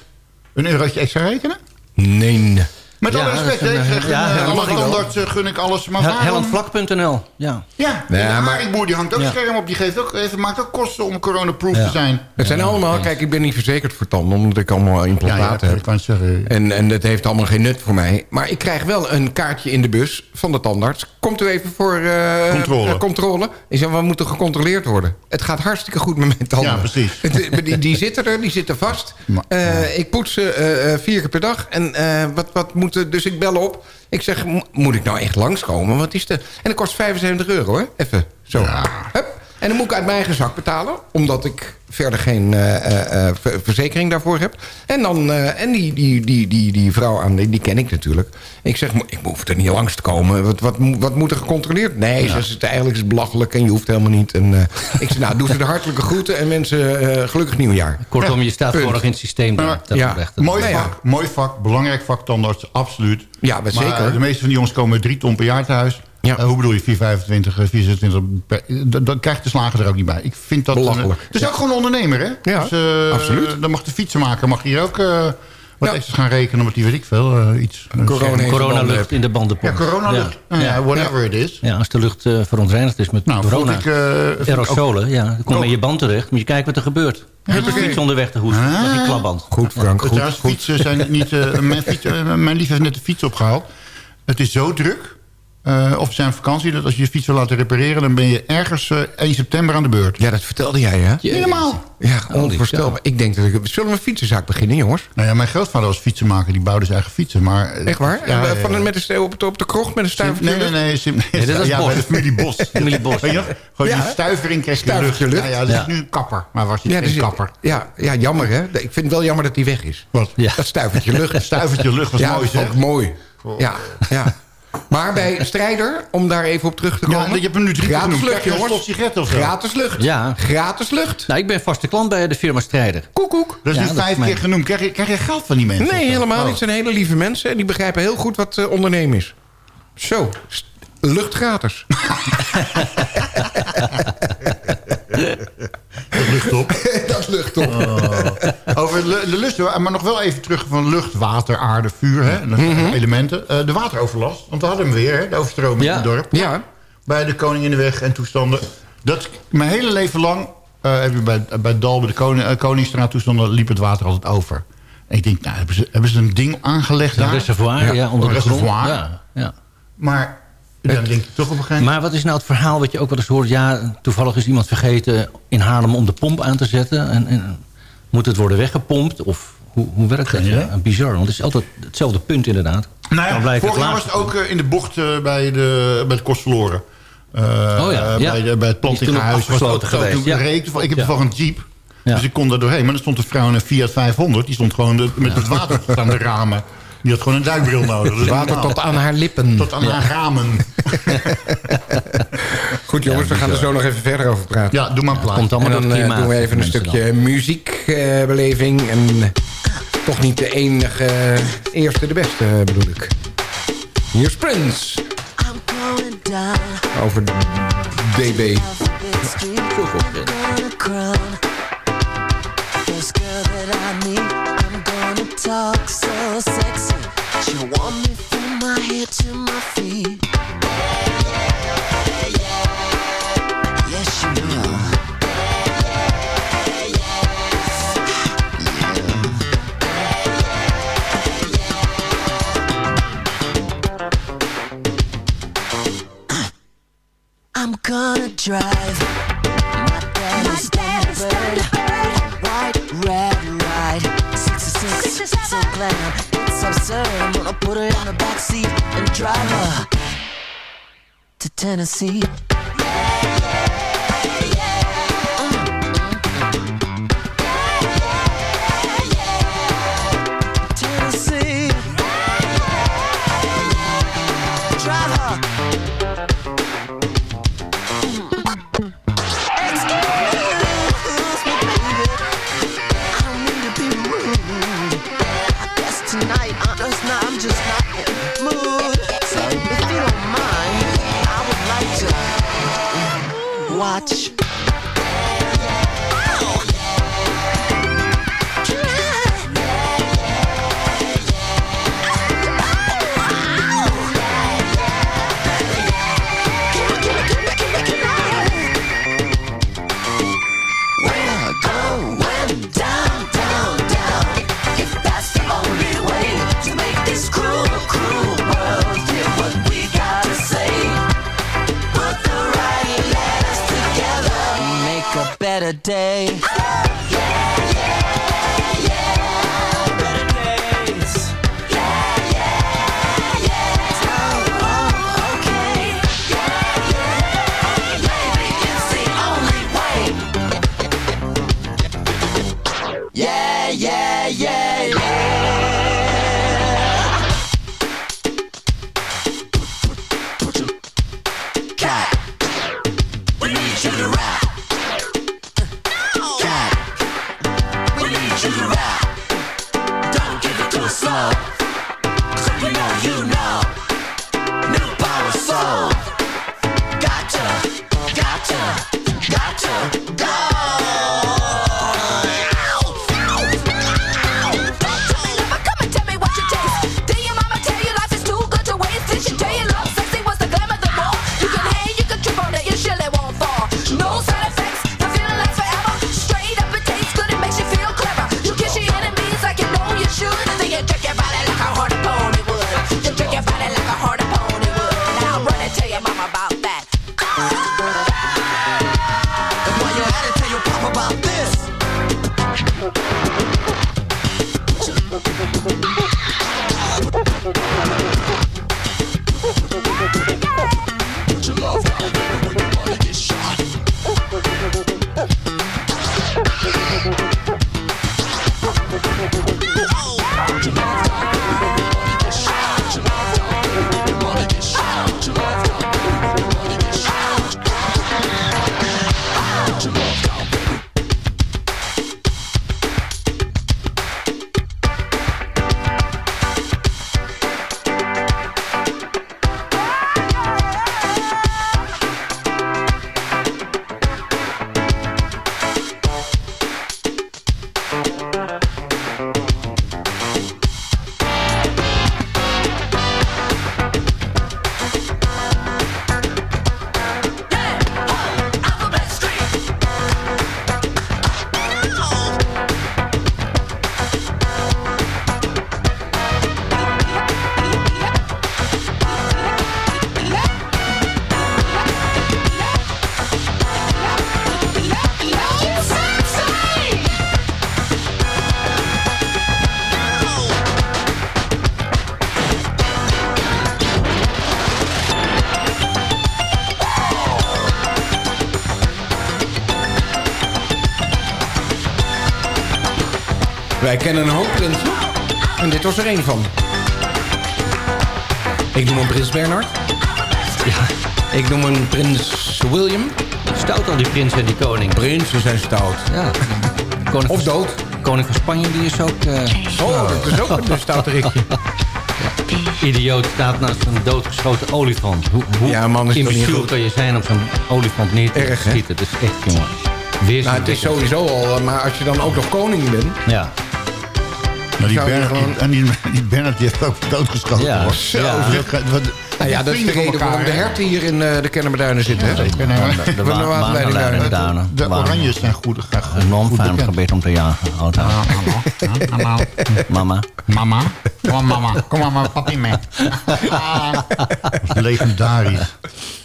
een eurotje extra rekenen? Nee. Met Ja, alle respect, is een, hè. eh, Gun, ja, eh, dat alle ik eh, gun ik alles. Maar He- waarom... Hellandvlak.nl. Ja. Ja, Ja, maar- haringboer die hangt ook Ja. scherm op. Die geeft ook, even, maakt ook kosten om coronaproof Ja. te zijn. Het zijn allemaal... Kijk, ik ben niet verzekerd voor tanden... omdat ik allemaal implantaten ik heb. kan. En, en dat heeft allemaal geen nut voor mij. Maar ik krijg wel een kaartje in de bus van de tandarts. Komt u even voor eh, Controle. eh, controle? Ik zeg, we moeten gecontroleerd worden. Het gaat hartstikke goed met mijn tanden. Ja, precies. Het- die, die zitten er, die zitten vast. Maar- Eh, Ik poets ze vier keer per dag. En eh, wat, wat moet dus ik bel op. Ik zeg, mo- moet ik nou echt langskomen? Wat is de... En dat kost 75 euro, hè? Even zo. Hup. En dan moet ik uit mijn eigen zak betalen. Omdat ik verder geen eh, eh, eh, ver- verzekering daarvoor heb. En, dan, eh, en die, die, die, die, die vrouw aan, die, die ken ik natuurlijk. Ik zeg, ik hoef er niet langs te komen. Wat, wat, wat moet er gecontroleerd? Nee, ze zegt, eigenlijk is het belachelijk en je hoeft helemaal niet. En, eh, ik zeg, nou, doe ze de hartelijke groeten en mensen eh, gelukkig nieuwjaar. Kortom, je staat nog in het systeem. Mooi ja. vak, mooi vak, belangrijk vak, tandarts, absoluut. Ja, maar zeker. de meeste van die jongens komen drie ton per jaar thuis. Ja. Eh, hoe bedoel je, 425, eh, 426, per, dan, krijgt de slager er ook niet bij. Ik vind dat... een- Belachelijk. Het is ook gewoon een ondernemer, hè? Ja, dus, eh, absoluut. Dan mag de fietsenmaker mag hier ook... eh, Wat extra gaan rekenen omdat die, weet ik veel, eh, iets... Corona Coronalucht in de bandenpomp. Ja, coronalucht. Ja. Ja, Ja. whatever it is. Ja, als de lucht eh, verontreinigd is met Nou, corona. ik, eh, ook- Aerosolen, ja. Dan kom je in je band terecht. Moet je kijken wat er gebeurt. Je hebt een oké. fiets onderweg te hoesten. Ah. Dat is een klapband. Goed, Frank. Goed, Trouwens, goed. fietsen zijn niet... eh, [laughs] mijn, fiets, eh, mijn lief heeft net de fiets opgehaald. Het is zo druk, eh, of zijn vakantie... dat als je je fiets wil laten repareren... dan ben je ergens eh, 1 september aan de beurt. Ja, dat vertelde jij, hè? Helemaal. Ja, onvoorstelbaar. Ik denk dat ik... Zullen we een fietsenzaak beginnen, jongens? Nou ja, mijn grootvader was fietsenmaker. Die bouwde zijn eigen fietsen. Maar, eh, Echt waar? Ja, ja, van, ja. met de, ste- op, de, op de krocht met een stuivertje? Nee, nee, nee. Sim, nee, Nee, dat is [laughs] ja, bij de familie Bos. [laughs] Familie Bos. Weet je nog? Gewoon Ja, die hè? stuivering kreeg je lucht. Lucht. Ja, ja, dat Ja. is nu een kapper. Maar was je Ja, geen dus- kapper? ja, ja, jammer, hè? Ik vind het wel jammer dat die weg is. Wat? Ja. Dat stuivertje lucht. [laughs] Stuivertje lucht was ja, mooi, zeg. ook mooi. Ja, ja. Maar bij [laughs] Strijder, om daar even op terug te Ja, komen... je hebt hem nu drie keer Gratis genoemd. lucht, jongens. slot sigaret of zo? Gratis lucht. Ja. Gratis lucht. Nou, ik ben vaste klant bij de firma Strijder. Koekoek. Dat is Ja, nu vijf mijn- keer genoemd. Krijg je, krijg je geld van die mensen? Nee, helemaal Oh. niet. Het zijn hele lieve mensen. En die begrijpen heel goed wat eh, ondernemen is. Zo, lucht gratis. [laughs] [laughs] Dat lucht op. [laughs] dat is lucht op. Over de, lust, maar nog wel even terug van lucht, water, aarde, vuur. Hè? Dat zijn Mhm. elementen. Eh, de wateroverlast, want we hadden hem weer, hè? de overstroming Ja. in het dorp. Ja. Bij de Koning in de Weg en toestanden. Dat, mijn hele leven lang, eh, heb je bij, bij Dal, bij de Koning, eh, Koningsstraat toestanden, liep het water altijd over. En ik denk, nou, hebben ze, hebben ze een ding aangelegd Een daar? reservoir, ja, onder een de grond. reservoir. Ja, ja. Maar dan denk ik toch op een gegeven moment... Maar wat is nou het verhaal wat je ook wel eens hoort? Ja, toevallig is iemand vergeten in Haarlem om de pomp aan te zetten. En, en moet het worden weggepompt? Of hoe, hoe werkt dat? Ja, bizar, want het is altijd hetzelfde punt inderdaad. Nou ja, vorig het jaar was het ook eh, in de bocht eh, bij, de, bij het Kost verloren. Eh, Oh ja, ja. Bij, de, bij het plantingenhuis. was het ook geweest, ja. ik, heb Ja. toevallig een jeep. Ja. Dus ik kon daar doorheen. Maar er stond een vrouw in een Fiat 500. Die stond gewoon de- met het water [laughs] aan de ramen. Die had gewoon een duikbril nodig. Dat is Water normaal. tot aan haar lippen. tot aan haar ramen. [laughs] Goed jongens, we gaan er zo nog even verder over praten. Ja, doe maar plaat. Komt allemaal en door dan eh, doen we even een stukje muziekbeleving. en eh, toch niet de enige eh, eerste de beste eh, bedoel ik. Hier is Prince. I'm going down Over DB. First girl that I meet, I'm gonna talk Tennessee. A kennen een hoop prinsen. En dit was er één van. Ik noem hem prins Bernard. Ik noem hem prins William. Stout al die prins en die koning. Prinsen zijn stout. Ja. Koning Of dood. Koning van Spanje die is ook... eh, Oh, dat is ook een [laughs] stoute rikje. idioot staat naast een doodgeschoten olifant. Hoe, hoe Ja, man, imbeciel kan je zijn om zo'n olifant neer te Erg, hè? schieten? Dat is echt, jongen. Weer Nou, het is sowieso al, eh, maar als je dan ook nog koning bent... Ja. Nou, die, Bernard, gewoon- en die, die Bernard die heeft ook doodgeschoten. Ja, hoor. zo. Ja. Wat- Nou ja, dat is de reden waarom de hè? herten hier in eh, de Kennemerduinen zitten. Hè? Zeker, nee, maar- De, de de. De Waren oranjes zijn goed. Een goed onfijn bekend. gebied om te jagen. Mama, [laughs] Mama. mama, kom maar mama, kom maar maar papi mee. Ah. Legendarisch.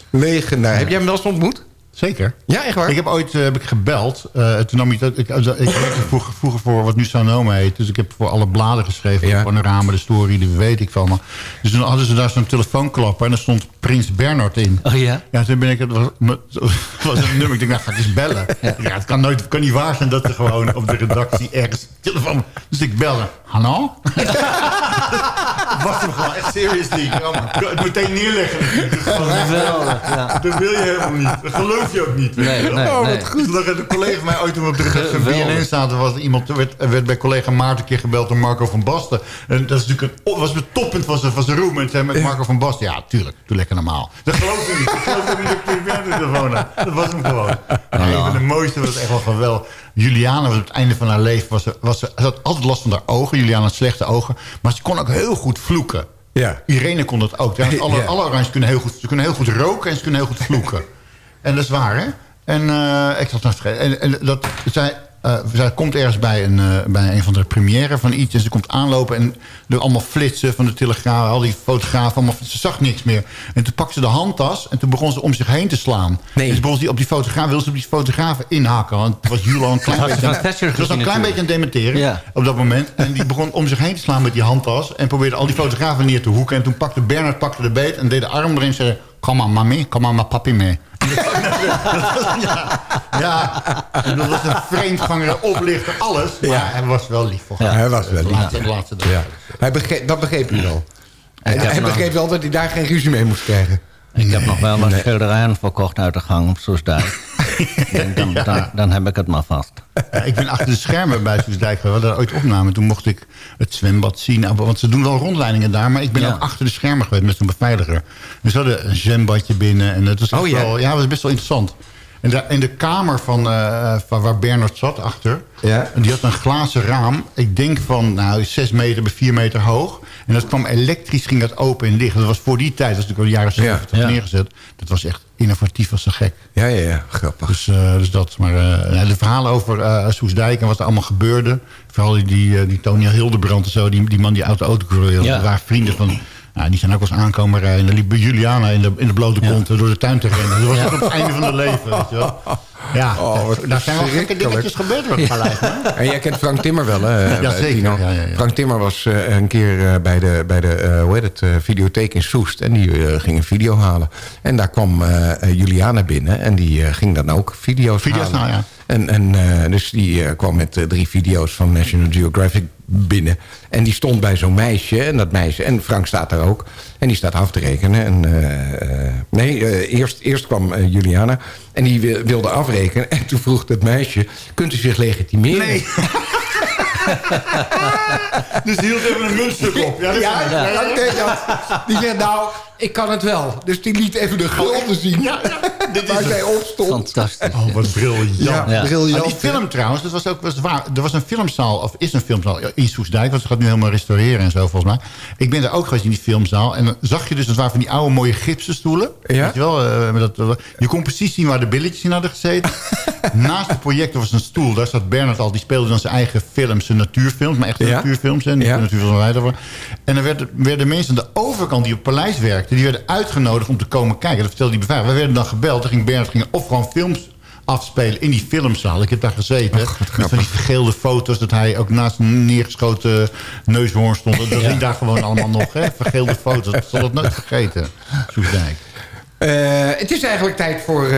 Legendaar. Heb jij hem wel eens ontmoet? Zeker. Ja, echt waar? Ik heb ooit eh, heb ik gebeld. toen nam ik, dat, ik, ik werkte vroeger, vroeger voor wat nu Sanoma heet. Dus ik heb voor alle bladen geschreven. Ja. Panorama, de story, die weet ik van. Dus toen hadden ze daar zo'n telefoonklapper. En daar stond Prins Bernard in. Oh ja? Ja, toen ben ik het was, [laughs] was een nummer. Ik denk, nou ga ik eens bellen. Ja, het kan nooit, het kan niet waar zijn dat er gewoon op de redactie ergens telefoon. Dus ik belde. Hallo? [laughs] was hem gewoon echt seriously. Oh my God, meteen neerleggen. Dus Geweldig, ja. Dat wil je helemaal niet. Dat geloof je ook niet. Nee, wel. nee, oh, nee. wat goed. Toen had een collega mij ooit toen we op de. BNN zaten... Was er iemand, er werd, er werd bij collega Maarten een keer gebeld door Marco van Basten. En dat is natuurlijk een, was het toppunt van zijn, van zijn roem. En zei met Marco van Basten... Ja, tuurlijk. Doe lekker normaal. Dat geloof je niet. Dat geloof je niet dat die was hem gewoon. Ja, een van de mooiste was echt wel geweldig. Juliana was op het einde van haar leven... Was ze, was ze, ze had altijd last van haar ogen. Juliana had slechte ogen. Maar ze kon ook heel goed vloeken. Ja. Irene kon dat ook. [laughs] Alle, Ja. alle kunnen heel goed, ze kunnen heel goed roken en ze kunnen heel goed vloeken. [laughs] en dat is waar, hè? En eh, ik zat nog. En, en dat, zij, eh, zij komt ergens bij een, eh, bij een van de première van iets... en ze komt aanlopen en er allemaal flitsen van de telegraaf... al die fotografen, allemaal, ze zag niks meer. En toen pakte ze de handtas en toen begon ze om zich heen te slaan. Nee. Ze begon die op die fotograaf, wilde ze op die fotografen inhakken. Want het was Julo een klein ze beetje... Ze was een klein beetje aan het dementeren Ja. op dat moment. En die begon om zich heen te slaan met die handtas. En probeerde al die fotografen neer te hoeken. En toen pakte Bernard pakte de beet en deed de arm erin. En zei, kom maar mami, kom maar maar papi mee. [laughs] ja, ja, en dat was een vreemdganger, oplichter, alles. Maar Ja. hij was wel lief voor Ja, haar. hij was wel lief. laatste, de laatste dag. Ja. Hij begreep, dat begreep hij wel. En hij nog- begreep wel dat hij daar geen ruzie mee moest krijgen. Ik heb nog wel een schilderijen verkocht uit de gang op Soesdijk. Dan, dan, dan heb ik het maar vast. Ja, ik ben achter de schermen bij Soesdijk. We hadden ooit opnamen. Toen mocht ik het zwembad zien. Nou, Want ze doen wel rondleidingen daar. Maar ik ben ook achter de schermen geweest met zo'n beveiliger. Dus we hadden een zwembadje binnen. En het was Oh, ja. wel, ja, het was best wel interessant. En daar, in de kamer van, eh, van waar Bernard zat achter... Ja. die had een glazen raam. Ik denk van nou, 6 meter bij 4 meter hoog. En dat kwam elektrisch, ging dat open en dicht. Dat was voor die tijd, dat is natuurlijk al de jaren 70 Ja. neergezet. Dat was echt innovatief als zo gek. Ja, ja, ja. Grappig. Dus, eh, dus dat. Maar eh, de verhalen over eh Soesdijk en wat er allemaal gebeurde. Vooral die, die, eh, die Tonia Hildebrand en zo. Die, die man die uit de auto. Ja. Waren vrienden van... Nou, die zijn ook eens aankomen rijden. En dan liep Juliana in de, in de blote kont door de tuin te rennen. Dat was ook op het einde van het leven, weet je wel. [laughs] Ja, Oh, daar zijn wel gekke dingetjes gebeurd op het paleis. En jij kent Frank Timmer wel, hè? [laughs] Ja, eh, zeker. Tino? Ja, ja, ja. Frank Timmer was eh, een keer eh, bij de, bij de hoe heet het, videotheek in Soest. En die ging een video halen. En daar kwam Juliana binnen. En die ging dan ook video's, Video's halen. ja. En, en eh, dus die eh, kwam met eh, drie video's van National Geographic binnen. En die stond bij zo'n meisje. En dat meisje, en Frank staat daar ook. En die staat af te rekenen. En, nee, eerst, eerst kwam Juliana. En die wi- wilde afrekenen. En toen vroeg het meisje, kunt u zich legitimeren? Nee. [laughs] [laughs] dus die hield even een muntstuk op. Ja, dat is- Ja, dat. Die zegt, nou, ik kan het wel. Dus die liet even de gulden zien. Ja, ja, dit is waar zij op stond. Fantastisch. Oh, wat briljant. Ja, Ja. briljant. Die film trouwens, dat was ook was waar. Er was een filmzaal, of is een filmzaal in Soesdijk. Want ze gaat nu helemaal restaureren en zo volgens mij. Ik ben daar ook geweest in die filmzaal. En dan zag je dus, dat waren van die oude mooie gipsen stoelen. Ja. Weet je wel? eh, met dat, je kon precies zien waar de billetjes in hadden gezeten. Naast het projector was een stoel. Daar zat Bernard al. Die speelde dan zijn eigen films, zijn natuurfilms. Maar echte Ja. natuurfilms. En Ja. natuurfilms. En dan werden, werden mensen aan de overkant die op paleis werkten... die werden uitgenodigd om te komen kijken. Dat vertelde die beveiliger. Wij werden dan gebeld. Dan ging Bernard ging of gewoon films afspelen in die filmzaal. Ik heb daar gezeten. met van die vergeelde foto's. Dat hij ook naast een neergeschoten neushoorn stond. Dat [laughs] ligt daar gewoon allemaal nog. Hè? Vergeelde foto's. Ik zal het nooit vergeten. Soesdijk. Eh, het is eigenlijk tijd voor eh,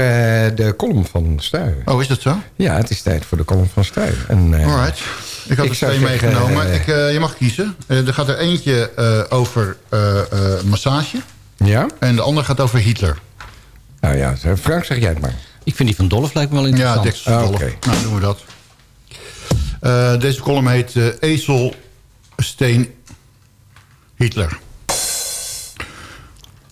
de column van Stuy. Oh, is dat zo? Ja, het is tijd voor de column van Stuy. Eh, Alright. Ik had Ik er twee zeggen, meegenomen. Ik, eh, je mag kiezen. Er gaat er eentje eh, over eh, eh, massage. Ja? En de andere gaat over Hitler. Nou ja, Frank, zeg jij het maar. Ik vind die van Dolph lijkt me wel Ja, interessant. Dex Ah. Nou, doen we dat. Eh, deze column heet eh, Ezel, Steen, Hitler.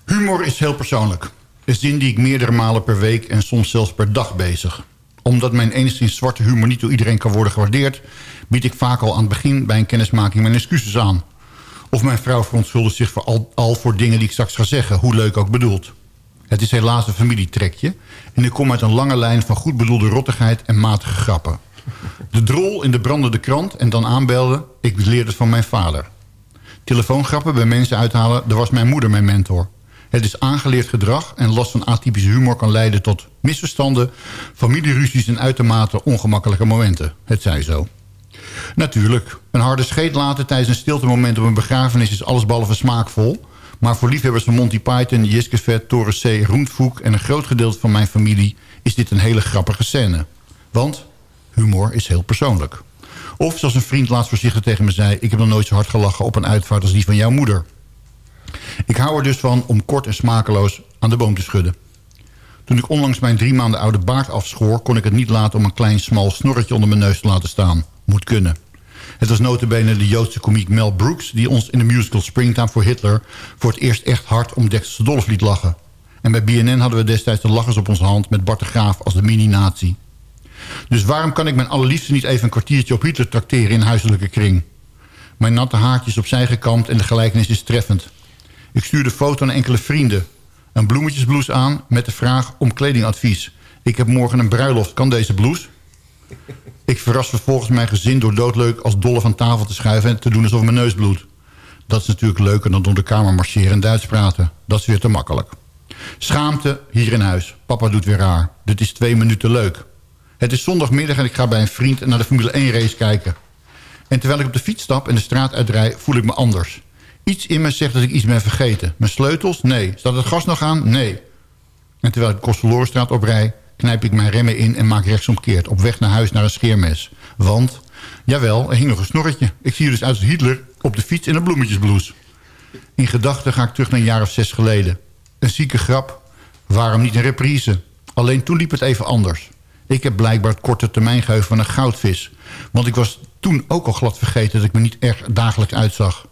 Humor is heel persoonlijk. Een zin die ik meerdere malen per week en soms zelfs per dag bezig. Omdat mijn enigszins zwarte humor niet door iedereen kan worden gewaardeerd... bied ik vaak al aan het begin bij een kennismaking mijn excuses aan. Of mijn vrouw verontschuldigt zich voor al, al voor dingen die ik straks ga zeggen... hoe leuk ook bedoeld. Het is helaas een familietrekje... en ik kom uit een lange lijn van goed bedoelde rottigheid en matige grappen. De drol in de brandende krant en dan aanbelden... ik leerde het van mijn vader. Telefoongrappen bij mensen uithalen, daar was mijn moeder mijn mentor. Het is aangeleerd gedrag en last van atypische humor kan leiden tot misverstanden... familieruzies en uitermate ongemakkelijke momenten. Het zij zo. Natuurlijk, een harde scheet laten tijdens een stilte moment op een begrafenis... is allesbehalve smaakvol... Maar voor liefhebbers van Monty Python, Jiske Vet, Torres C., Roentvoek... en een groot gedeelte van mijn familie is dit een hele grappige scène. Want humor is heel persoonlijk. Of zoals een vriend laatst voorzichtig tegen me zei... ik heb nog nooit zo hard gelachen op een uitvaart als die van jouw moeder. Ik hou er dus van om kort en smakeloos aan de boom te schudden. Toen ik onlangs mijn drie maanden oude baard afschoor... kon ik het niet laten om een klein smal snorretje onder mijn neus te laten staan. Moet kunnen. Het was notabene de Joodse komiek Mel Brooks... die ons in de musical Springtime voor Hitler... voor het eerst echt hard om Dexter Dolph liet lachen. En bij BNN hadden we destijds de lachers op onze hand... met Bart de Graaf als de mini-nazi. Dus waarom kan ik mijn allerliefste niet even een kwartiertje op Hitler tracteren... in huiselijke kring? Mijn natte haartjes opzij gekamd en de gelijkenis is treffend. Ik stuurde foto aan enkele vrienden. Een bloemetjesblouse aan met de vraag om kledingadvies. Ik heb morgen een bruiloft, kan deze blouse? Ik verras vervolgens mijn gezin door doodleuk als dolle van tafel te schuiven... en te doen alsof mijn neus bloedt. Dat is natuurlijk leuker dan door de kamer marcheren en Duits praten. Dat is weer te makkelijk. Schaamte hier in huis. Papa doet weer raar. Dit is twee minuten leuk. Het is zondagmiddag en ik ga bij een vriend naar de Formule 1 race kijken. En terwijl ik op de fiets stap en de straat uitrij, voel ik me anders. Iets in me zegt dat ik iets ben vergeten. Mijn sleutels? Nee. Staat het gas nog aan? Nee. En terwijl ik de Kosteloorstraat oprij, knijp ik mijn remmen in en maak rechtsomkeerd. Op weg naar huis naar een scheermes. Want, jawel, er hing nog een snorretje. Ik zie er dus uit als Hitler op de fiets in een bloemetjesblouse. In gedachten ga ik terug naar een jaar of zes geleden. Een zieke grap. Waarom niet een reprise? Alleen toen liep het even anders. Ik heb blijkbaar het korte termijn geheugen van een goudvis. Want ik was toen ook al glad vergeten dat ik me niet erg dagelijks uitzag.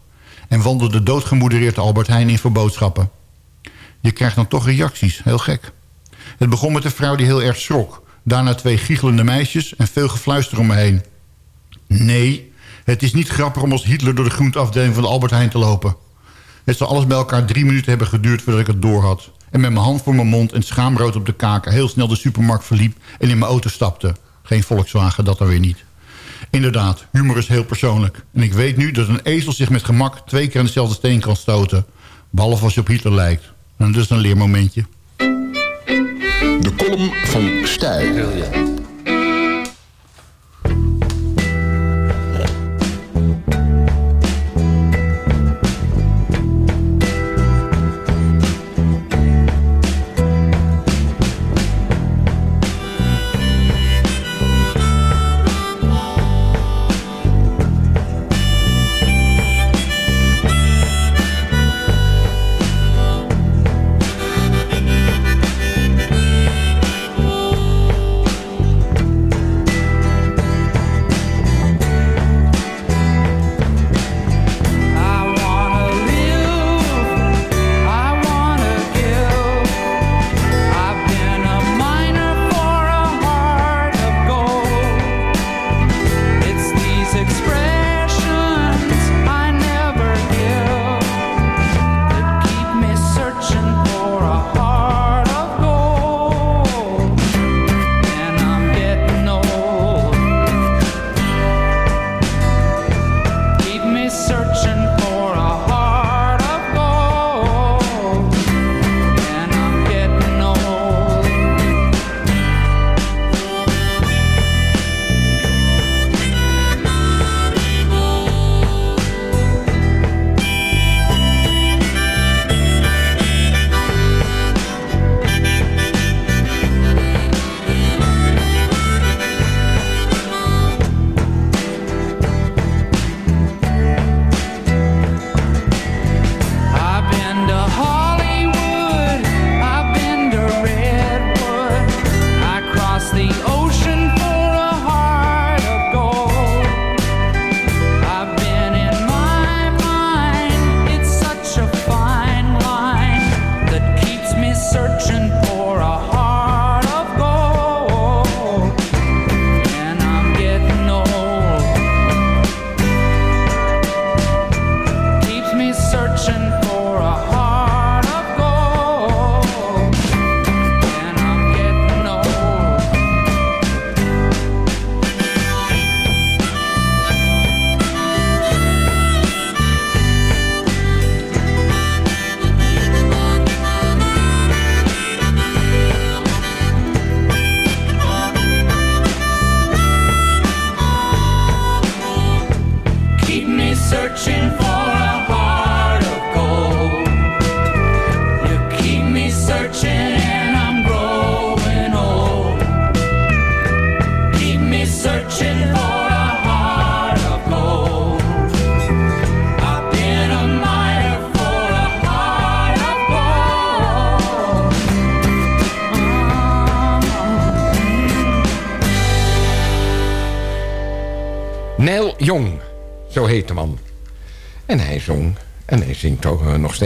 En wandelde doodgemoedereerd de Albert Heijn in voor boodschappen. Je krijgt dan toch reacties, heel gek. Het begon met een vrouw die heel erg schrok. Daarna twee giechelende meisjes en veel gefluister om me heen. Nee, het is niet grappig om als Hitler door de groenteafdeling van de Albert Heijn te lopen. Het zal alles bij elkaar drie minuten hebben geduurd voordat ik het door had. En met mijn hand voor mijn mond en schaamrood op de kaken... heel snel de supermarkt verliep en in mijn auto stapte. Geen Volkswagen, dat dan weer niet. Inderdaad, humor is heel persoonlijk. En ik weet nu dat een ezel zich met gemak twee keer aan dezelfde steen kan stoten. Behalve als je op Hitler lijkt. En dat is een leermomentje. De Willem van Stijl.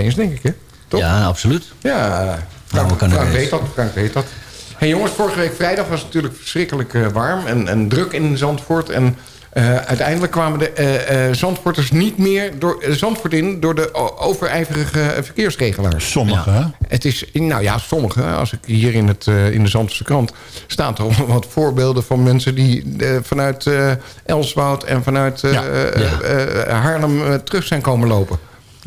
Denk ik, hè? Toch? Ja, absoluut. Ja, Frank, we kunnen Frank weet dat. Frank weet dat. Hey jongens, vorige week vrijdag was het natuurlijk verschrikkelijk eh, warm en, en druk in Zandvoort. En eh, uiteindelijk kwamen de eh, eh, Zandvoorters niet meer door, Zandvoort in... door de overijverige verkeersregelaars. Sommige, hè? Het is, nou ja, sommige. Als ik hier in, het, in de Zandvoortse krant... staan er [laughs] wat voorbeelden van mensen die vanuit eh, Elswoud... en vanuit eh, Ja. eh, eh, Haarlem terug zijn komen lopen.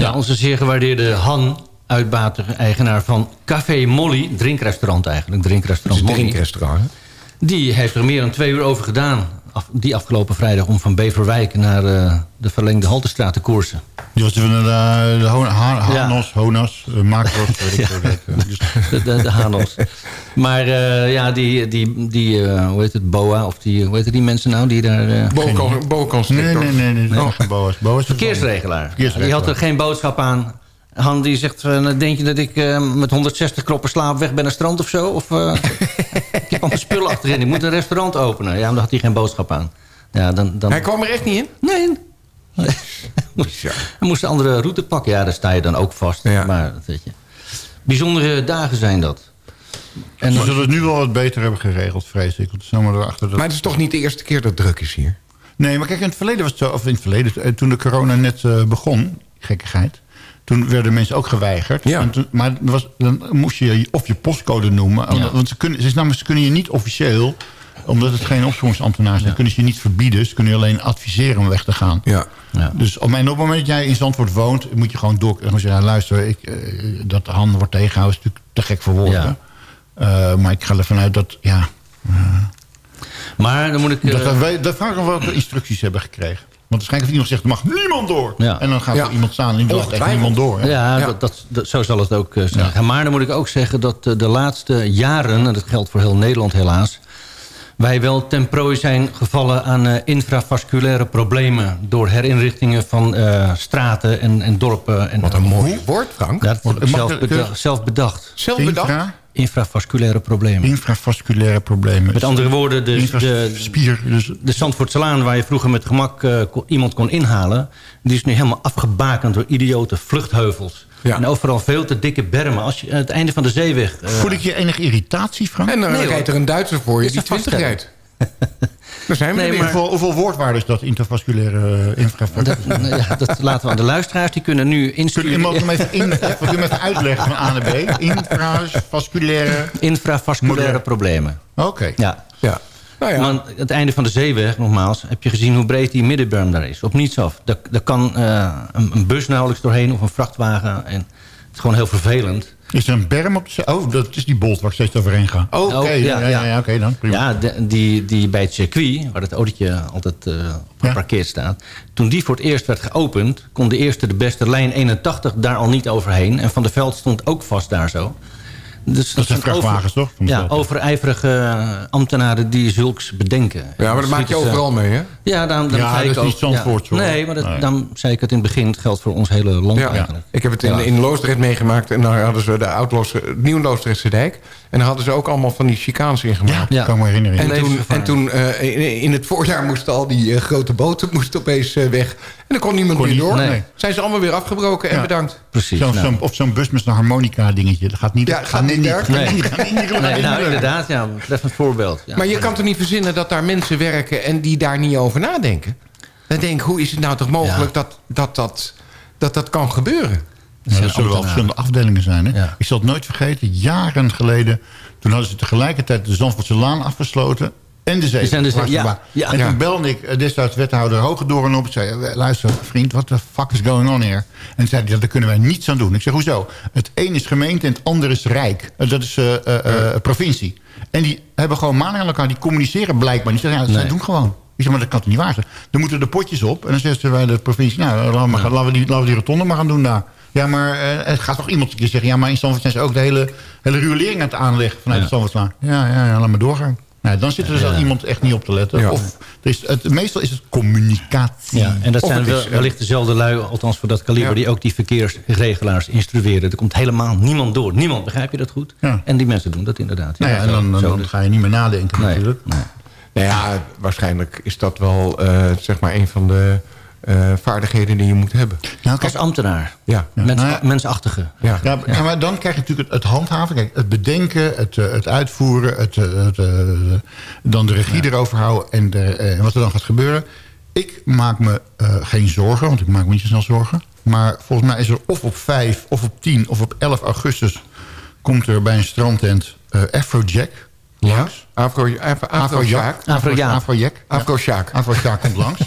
Ja, onze zeer gewaardeerde Han, uitbater, eigenaar van Café Molly... drinkrestaurant eigenlijk, drinkrestaurant Molly... drinkrestaurant. hè? Die heeft er meer dan twee uur over gedaan, af- die afgelopen vrijdag... om van Beverwijk naar eh, de verlengde Haltestraat te koersen. Die was van de, de, de Ho- Ha- Ja. Hanos, Honas, uh, Makros, weet ik eh, [laughs] dus- De, de, de Hanos. Maar eh, ja, die, die, die eh, hoe heet het, BOA, of die, hoe heet die mensen nou die daar... eh, Bovenkant- Nee, nee, nee, nee, is geen Boas. Boas is verkeersregelaar. Verkeersregelaar. Die had er geen boodschap aan. Han die zegt, van, denk je dat ik eh, met 160 kroppen slaap weg ben naar het strand of zo? Of eh, [laughs] ik heb al mijn spullen achterin, ik moet een restaurant openen. Ja, maar dan had hij geen boodschap aan. Ja, dan, dan... Hij kwam er echt niet in? Nee. [laughs] Hij moest een andere route pakken. Ja, daar sta je dan ook vast. Maar weet je. Bijzondere dagen zijn dat. En Ze zullen het nu wel wat beter hebben geregeld, vrees ik. Want ze zijn maar erachter dat... Maar het is toch niet de eerste keer dat het druk is hier? Nee, maar kijk, in het verleden was het zo... Of in het verleden, eh, toen de corona net eh, begon, gekkigheid... toen werden mensen ook geweigerd. En toen- maar was, dan moest je of je postcode noemen. omdat- Want ze kunnen, ze, is namelijk, ze kunnen je niet officieel... omdat het geen opsporingsambtenaar zijn... kunnen ze je niet verbieden. Ze kunnen je alleen adviseren om weg te gaan. Ja. Dus op, en op het moment dat jij in Zandvoort woont... moet je gewoon door... Gewoon zeggen, luister, ik, eh, dat de hand wordt tegengehouden... is natuurlijk te gek voor woorden. Ja. Eh, maar ik ga ervan uit dat... Ja, Maar dan moet ik... dat, eh, dat wij, dat vraag ik nog welke instructies hebben gekregen. Want waarschijnlijk heeft iemand gezegd, er mag niemand door. Ja. En dan gaat er Ja. iemand staan en die laat echt niemand door. hè. Ja, Ja. Dat, dat, dat- zo zal het ook eh, zijn. Maar dan moet ik ook zeggen dat eh, de laatste jaren... en dat geldt voor heel Nederland helaas... wij wel ten prooi zijn gevallen aan eh, infravasculaire problemen... door herinrichtingen van eh, straten en, en dorpen. En, Wat een mooi woord, Frank. Ja, dat heb ik zelf, ik- beda- zelf bedacht. Zelf bedacht. Infra, Infravasculaire problemen. infravasculaire problemen. Met andere woorden, de, de, spier. Dus, de Zandvoortselaan waar je vroeger met gemak eh, kon- iemand kon inhalen... die is nu helemaal afgebakend door idiote vluchtheuvels. Ja. En overal veel te dikke bermen. Als je aan het einde van de zeeweg... eh, voel ik je enige irritatie, Frank? En dan Nee, rijdt er een Duitser voor je Is die dat 20 vaststellen? rijdt. Daar zijn we Nee, maar- hoeveel, hoeveel woordwaarde is dat, intervasculaire uh, infravasculaire? Dat, ja, dat laten we aan de luisteraars. Die kunnen nu Kun je insturen. iemand hem even, in, even, even uitleggen van A naar B? Infravasculaire... Infravasculaire problemen. Oké. Ja. Ja. Nou ja, Want het einde van de zeeweg, nogmaals... heb je gezien hoe breed die middenberm daar is. Op niets af. Daar, daar kan eh, een, een bus nauwelijks doorheen of een vrachtwagen. En het is gewoon heel vervelend. Is er een berm op de... Oh, dat is die bolt waar ik steeds overheen ga. Oké, Oh, ja, ja, ja, ja, dan. Prima. Ja, de- die, die bij het circuit, waar het autootje altijd op Ja. geparkeerd staat... toen die voor het eerst werd geopend... kon de eerste, de beste lijn 81 daar al niet overheen. En Van der Veld stond ook vast daar zo. Dus Dat zijn vrachtwagens, toch? Ja, overijverige ambtenaren die zulks bedenken. ja, maar dat maak je Dus, eh, overal mee, hè? Ja, dan, dan Ja, zei dat ik is ook... niet ja. Nee, maar dat, Nee. dan zei ik het in het begin. Het geldt voor ons hele land Ja. eigenlijk. Ik heb het in, Loosdrecht meegemaakt. En daar hadden ze de oud nieuw Loosdrechtse dijk. En daar hadden ze ook allemaal van die chicanes in gemaakt. Ja. kan me herinneren. En toen, en toen eh, in, in het voorjaar moesten al die eh, grote boten moesten opeens weg. En dan kon niemand Kon meer door. nee. Zijn ze allemaal weer afgebroken en Ja. bedankt. Precies. Zo'n- nou. of zo'n bus met zo'n harmonica dingetje. Dat gaat niet... Ja, gaat niet. Gaat Nee. niet, gaat niet, gaat niet, Nee, nou, inderdaad, ja, treffend voorbeeld. Ja. Maar je kan toch niet verzinnen dat daar mensen werken... en die daar niet over nadenken? Dan denk ik, hoe is het nou toch mogelijk dat, dat, dat, dat dat kan gebeuren? Ja, zijn dat zullen wel verschillende afdelingen zijn. Hè? Ja. Ik zal het nooit vergeten. Jaren geleden... toen hadden ze tegelijkertijd de Zandvoortse Laan afgesloten... en de zijn dus- ja, voorbij. ja. En toen belde ik eh, destijds wethouder Hogedoren op. Zei, eh, luister vriend, what the fuck is going on here? En zei hij, daar kunnen wij niets aan doen. Ik zeg, hoezo? Het een is gemeente en het ander is rijk. Eh, Dat is provincie. En die hebben gewoon maanden aan elkaar. Die communiceren blijkbaar. Die zeggen, ja, Nee. doen gewoon. Ik zeg, maar dat kan toch niet waar zijn? Dan moeten de potjes op. En dan zeggen ze bij de provincie... nou, laten we, gaan- laten we, die, laten we die rotonde maar gaan doen daar. Ja, maar het gaat toch iemand een keer zeggen... ja, maar in Zandvoort zijn ze ook de hele, hele riolering aan het aanleggen... vanuit Ja. de Zandvoortslaan. Ja, ja, ja, laat maar doorgaan. Nou, dan zit er dus Ja. al iemand echt niet op te letten. Ja. Of, er is, het, meestal is het communicatie. Ja, en dat zijn wel, is, wellicht dezelfde lui, althans voor dat kaliber... Ja. die ook die verkeersregelaars instrueren. Er komt helemaal niemand door. Niemand, begrijp je dat goed? Ja. En die mensen doen dat inderdaad. Nou ja, en zo- dan, dan, zo dan dus. ga je niet meer nadenken Nee, natuurlijk. nee. Nou ja, waarschijnlijk is dat wel eh, zeg maar een van de eh, vaardigheden die je moet hebben. Nou, kijk, Als ambtenaar. Ja. Mens, Nou ja. Mensachtige. Ja. Ja, ja, maar dan krijg je natuurlijk het, het handhaven. Kijk, het bedenken, het, eh, het uitvoeren, het, eh, het, eh, dan de regie erover houden en de, eh, wat er dan gaat gebeuren. Ik maak me eh, geen zorgen, want ik maak me niet zo snel zorgen. Maar volgens mij is er of op 5, of op 10, of op 11 augustus... komt er bij een strandtent eh Afrojack langs. Afro, Afro, Afro, Afrojack. Afrojack. Afrojack. Afro Sjaak. Afrojack komt langs. [laughs]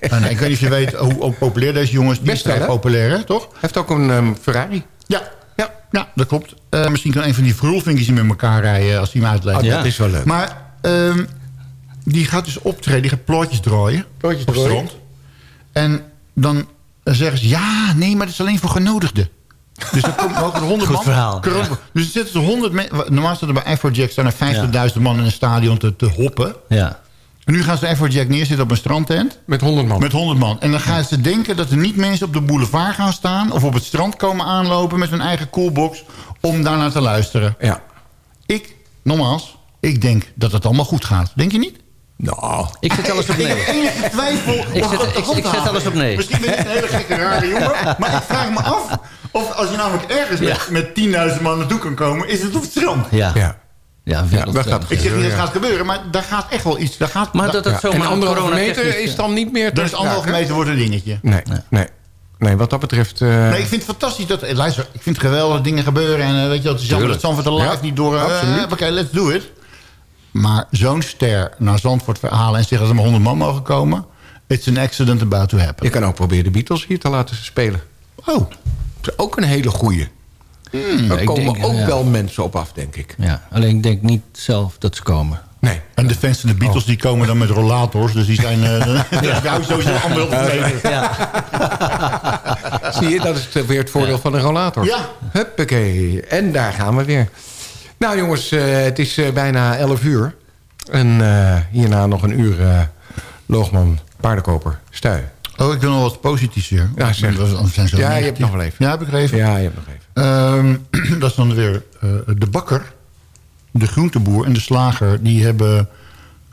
En ik weet niet of je weet hoe, hoe populair deze jongen is. Die Best wel, populair, hè, toch? heeft ook een ehm, Ferrari. Ja, Ja. ja, dat klopt. Eh, misschien kan een van die vroelvinkjes met elkaar rijden als hij hem uitleidt. Oh, Ja. Dat is wel leuk. Maar ehm, die gaat dus optreden, die gaat plotjes draaien. Plotjes op draaien. En dan zeggen ze, ja, nee, maar dat is alleen voor genodigden. Dus dan komt ook 100 Goed man. verhaal, ja. Dus er zitten ze 100 mensen. Normaal staan er bij Afrojack staan er 50.000 man in een stadion te, te hoppen. Ja. En nu gaan ze Afrojack neerzetten op een strandtent. Met 100 man. Met 100 man. En dan gaan ze denken dat er niet mensen op de boulevard gaan staan... of op het strand komen aanlopen met hun eigen coolbox... om daarnaar te luisteren. Ja. Ik, nogmaals, ik denk dat het allemaal goed gaat. Denk je niet? Nou, Ik zet alles op Ik nee. heb enige twijfel Ik zet- ik- ik alles op nee. Misschien ben ik een hele gekke rare jongen... maar ik vraag me af of als je namelijk ergens Ja. met, met 10.000 man naartoe kan komen... is het op het strand. Ja. Ja. ja. dat gaat Ik zeg niet dat gaat gebeuren, maar daar gaat echt wel iets. Daar gaat, Maar dat het Ja. zomaar En anderhalve corona meter is dan niet meer... dat is ter anderhalve meter wordt een dingetje. Nee, nee. Nee, wat dat betreft... eh, Nee, ik vind het fantastisch dat... Luister, ik vind het geweldig dingen gebeuren. En eh, weet je, dat is jammer dat. Zandvoort er live Ja, niet door... eh. Oké, let's do it. Maar zo'n ster naar Zandvoort verhalen... en zeggen dat er maar 100 man mogen komen... It's an accident about to happen. je kan ook proberen de Beatles hier te laten spelen. Oh, Dat is ook een hele goeie. Hmm, er ik komen denk, ook ja. wel mensen op af, denk ik. Ja, alleen ik denk niet zelf dat ze komen. Nee. En de fans van de Beatles die komen dan met rollators. Dus die zijn... eh [laughs] ja. [laughs] sowieso. [laughs] Zie je, dat is het- weer het voordeel van een rollator. Ja. Huppakee. En daar gaan we weer. Nou jongens, eh, het is eh, bijna 11 uur. En eh, hierna nog een uur Loogman, paardenkoper, stui. Oh, ik wil nog wat positiefs weer. Ja, zeg. Dat zijn zo Ja, je hebt nog wel even. Ja, heb ik er even. Ja, je hebt nog even. Ehm, [clears throat] dat is dan weer de bakker, de groenteboer en de slager... die hebben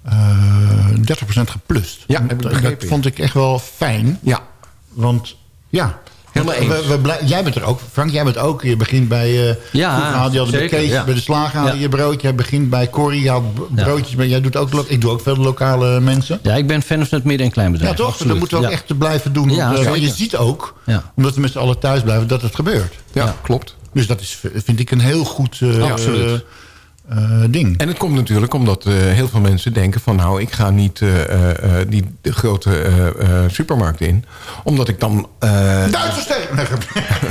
eh 30% geplust. Ja, heb ik dat, begrepen, dat ja. vond ik echt wel fijn. Ja, Want ja... Helemaal Want, eens. we- we blij- jij bent er ook. Frank, jij bent ook. Je begint bij... eh Ja, haalde je altijd bij Kees, ja. bij de slager haal je Ja. je broodje. Jij begint bij Corrie, je Ja. broodjes. Maar jij doet ook, ik doe ook veel lokale mensen. ja, ik ben fan van het midden- en kleinbedrijf. Ja, toch? absoluut. Dat moeten we ook Ja. echt blijven doen. Ja, want, eh, want je ziet ook, Ja. omdat we met z'n allen thuis blijven, dat het gebeurt. ja, Ja. klopt. Dus dat is, vind ik een heel goed eh, Ja, absoluut. Eh, ding. En het komt natuurlijk omdat eh, heel veel mensen denken van... nou, ik ga niet eh, eh, eh, die de grote eh, eh, supermarkt in. Omdat ik dan eh, Duitsers tegen. Nee,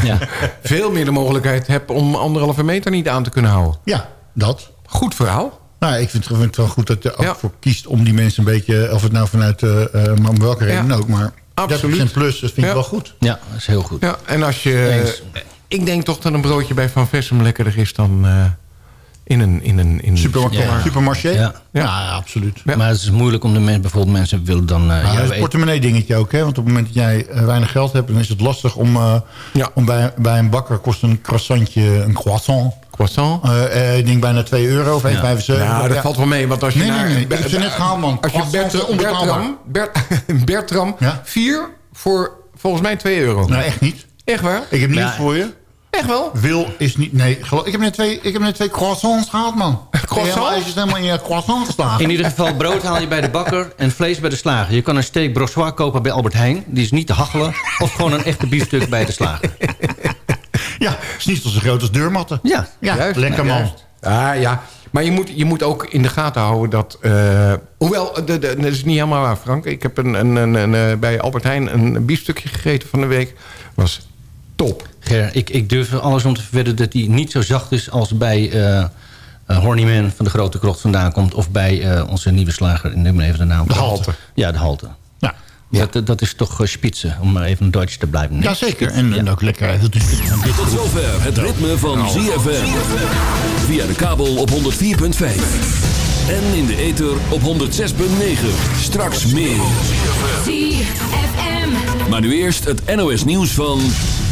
[laughs] Ja. veel meer de mogelijkheid heb... om anderhalve meter niet aan te kunnen houden. Ja, dat. Goed verhaal. Nou, ik vind, vind het wel goed dat je er ook Ja. voor kiest om die mensen een beetje... of het nou vanuit eh eh, maar om welke reden Ja. ook, maar... Absoluut. 30% plus, dat vind ik wel goed. ja, dat is heel goed. Ja, en als je... Eens. ik denk toch dat een broodje bij Van Vessem lekkerder is dan eh, in een... In een in een Supermarkt, Ja. Supermarché? Ja. Ja. Ja, absoluut. Ja. Maar het is moeilijk om de mensen... Bijvoorbeeld mensen willen dan... eh, Nou, jouw dat is een eten- portemonnee dingetje ook. Hè? Want op het moment dat jij eh, weinig geld hebt... dan is het lastig om, eh, Ja. om bij, bij een bakker... kost een croissantje, een croissant... croissant. ik denk bijna 2 euro of 1,75. Nou, dat Ja. valt wel mee. Want als je Nee, nee, naar, nee, ik heb ze net gehaald, man. Als je. Bertram, Bert, [laughs] Bertram Ja? 4 voor volgens mij 2 euro. Nee, echt niet. Echt waar? Ik heb nieuws Ja. voor je. Echt wel? Wil is niet... Nee, geloof, ik, heb net twee, ik heb net twee croissants gehaald, man. [laughs] Croissants? Hij is helemaal in je croissant geslagen. In ieder geval brood haal je bij de bakker en vlees bij de slager. Je kan een steak brossois kopen bij Albert Heijn. Die is niet te hachelen. Of gewoon een echte biefstuk bij de slager. [laughs] Ja, is niet zo groot als deurmatten. Ja, Ja, Juist, lekker man. Ah, ja. Maar je moet, je moet ook in de gaten houden dat... eh, hoewel, de, de, dat is niet helemaal waar, Frank. Ik heb een, een, een, een, eh, bij Albert Heijn een biefstukje gegeten van de week. Was top. Ger, ik, ik durf alles om te verwedden dat die niet zo zacht is... als bij eh eh, Hornyman van de Grote Krocht vandaan komt... of bij eh, onze nieuwe slager, ik neem maar even de naam. De Halte. Ja, de Halte. Ja. Dat, dat is toch uh, spitsen, om maar even een Duits te blijven. Ja, zeker. En, en ook lekker even te Tot zover het ritme van ZFM. Via de kabel op 104.5. En in de ether op 106.9. Straks meer. ZFM. Maar nu eerst het NOS nieuws van...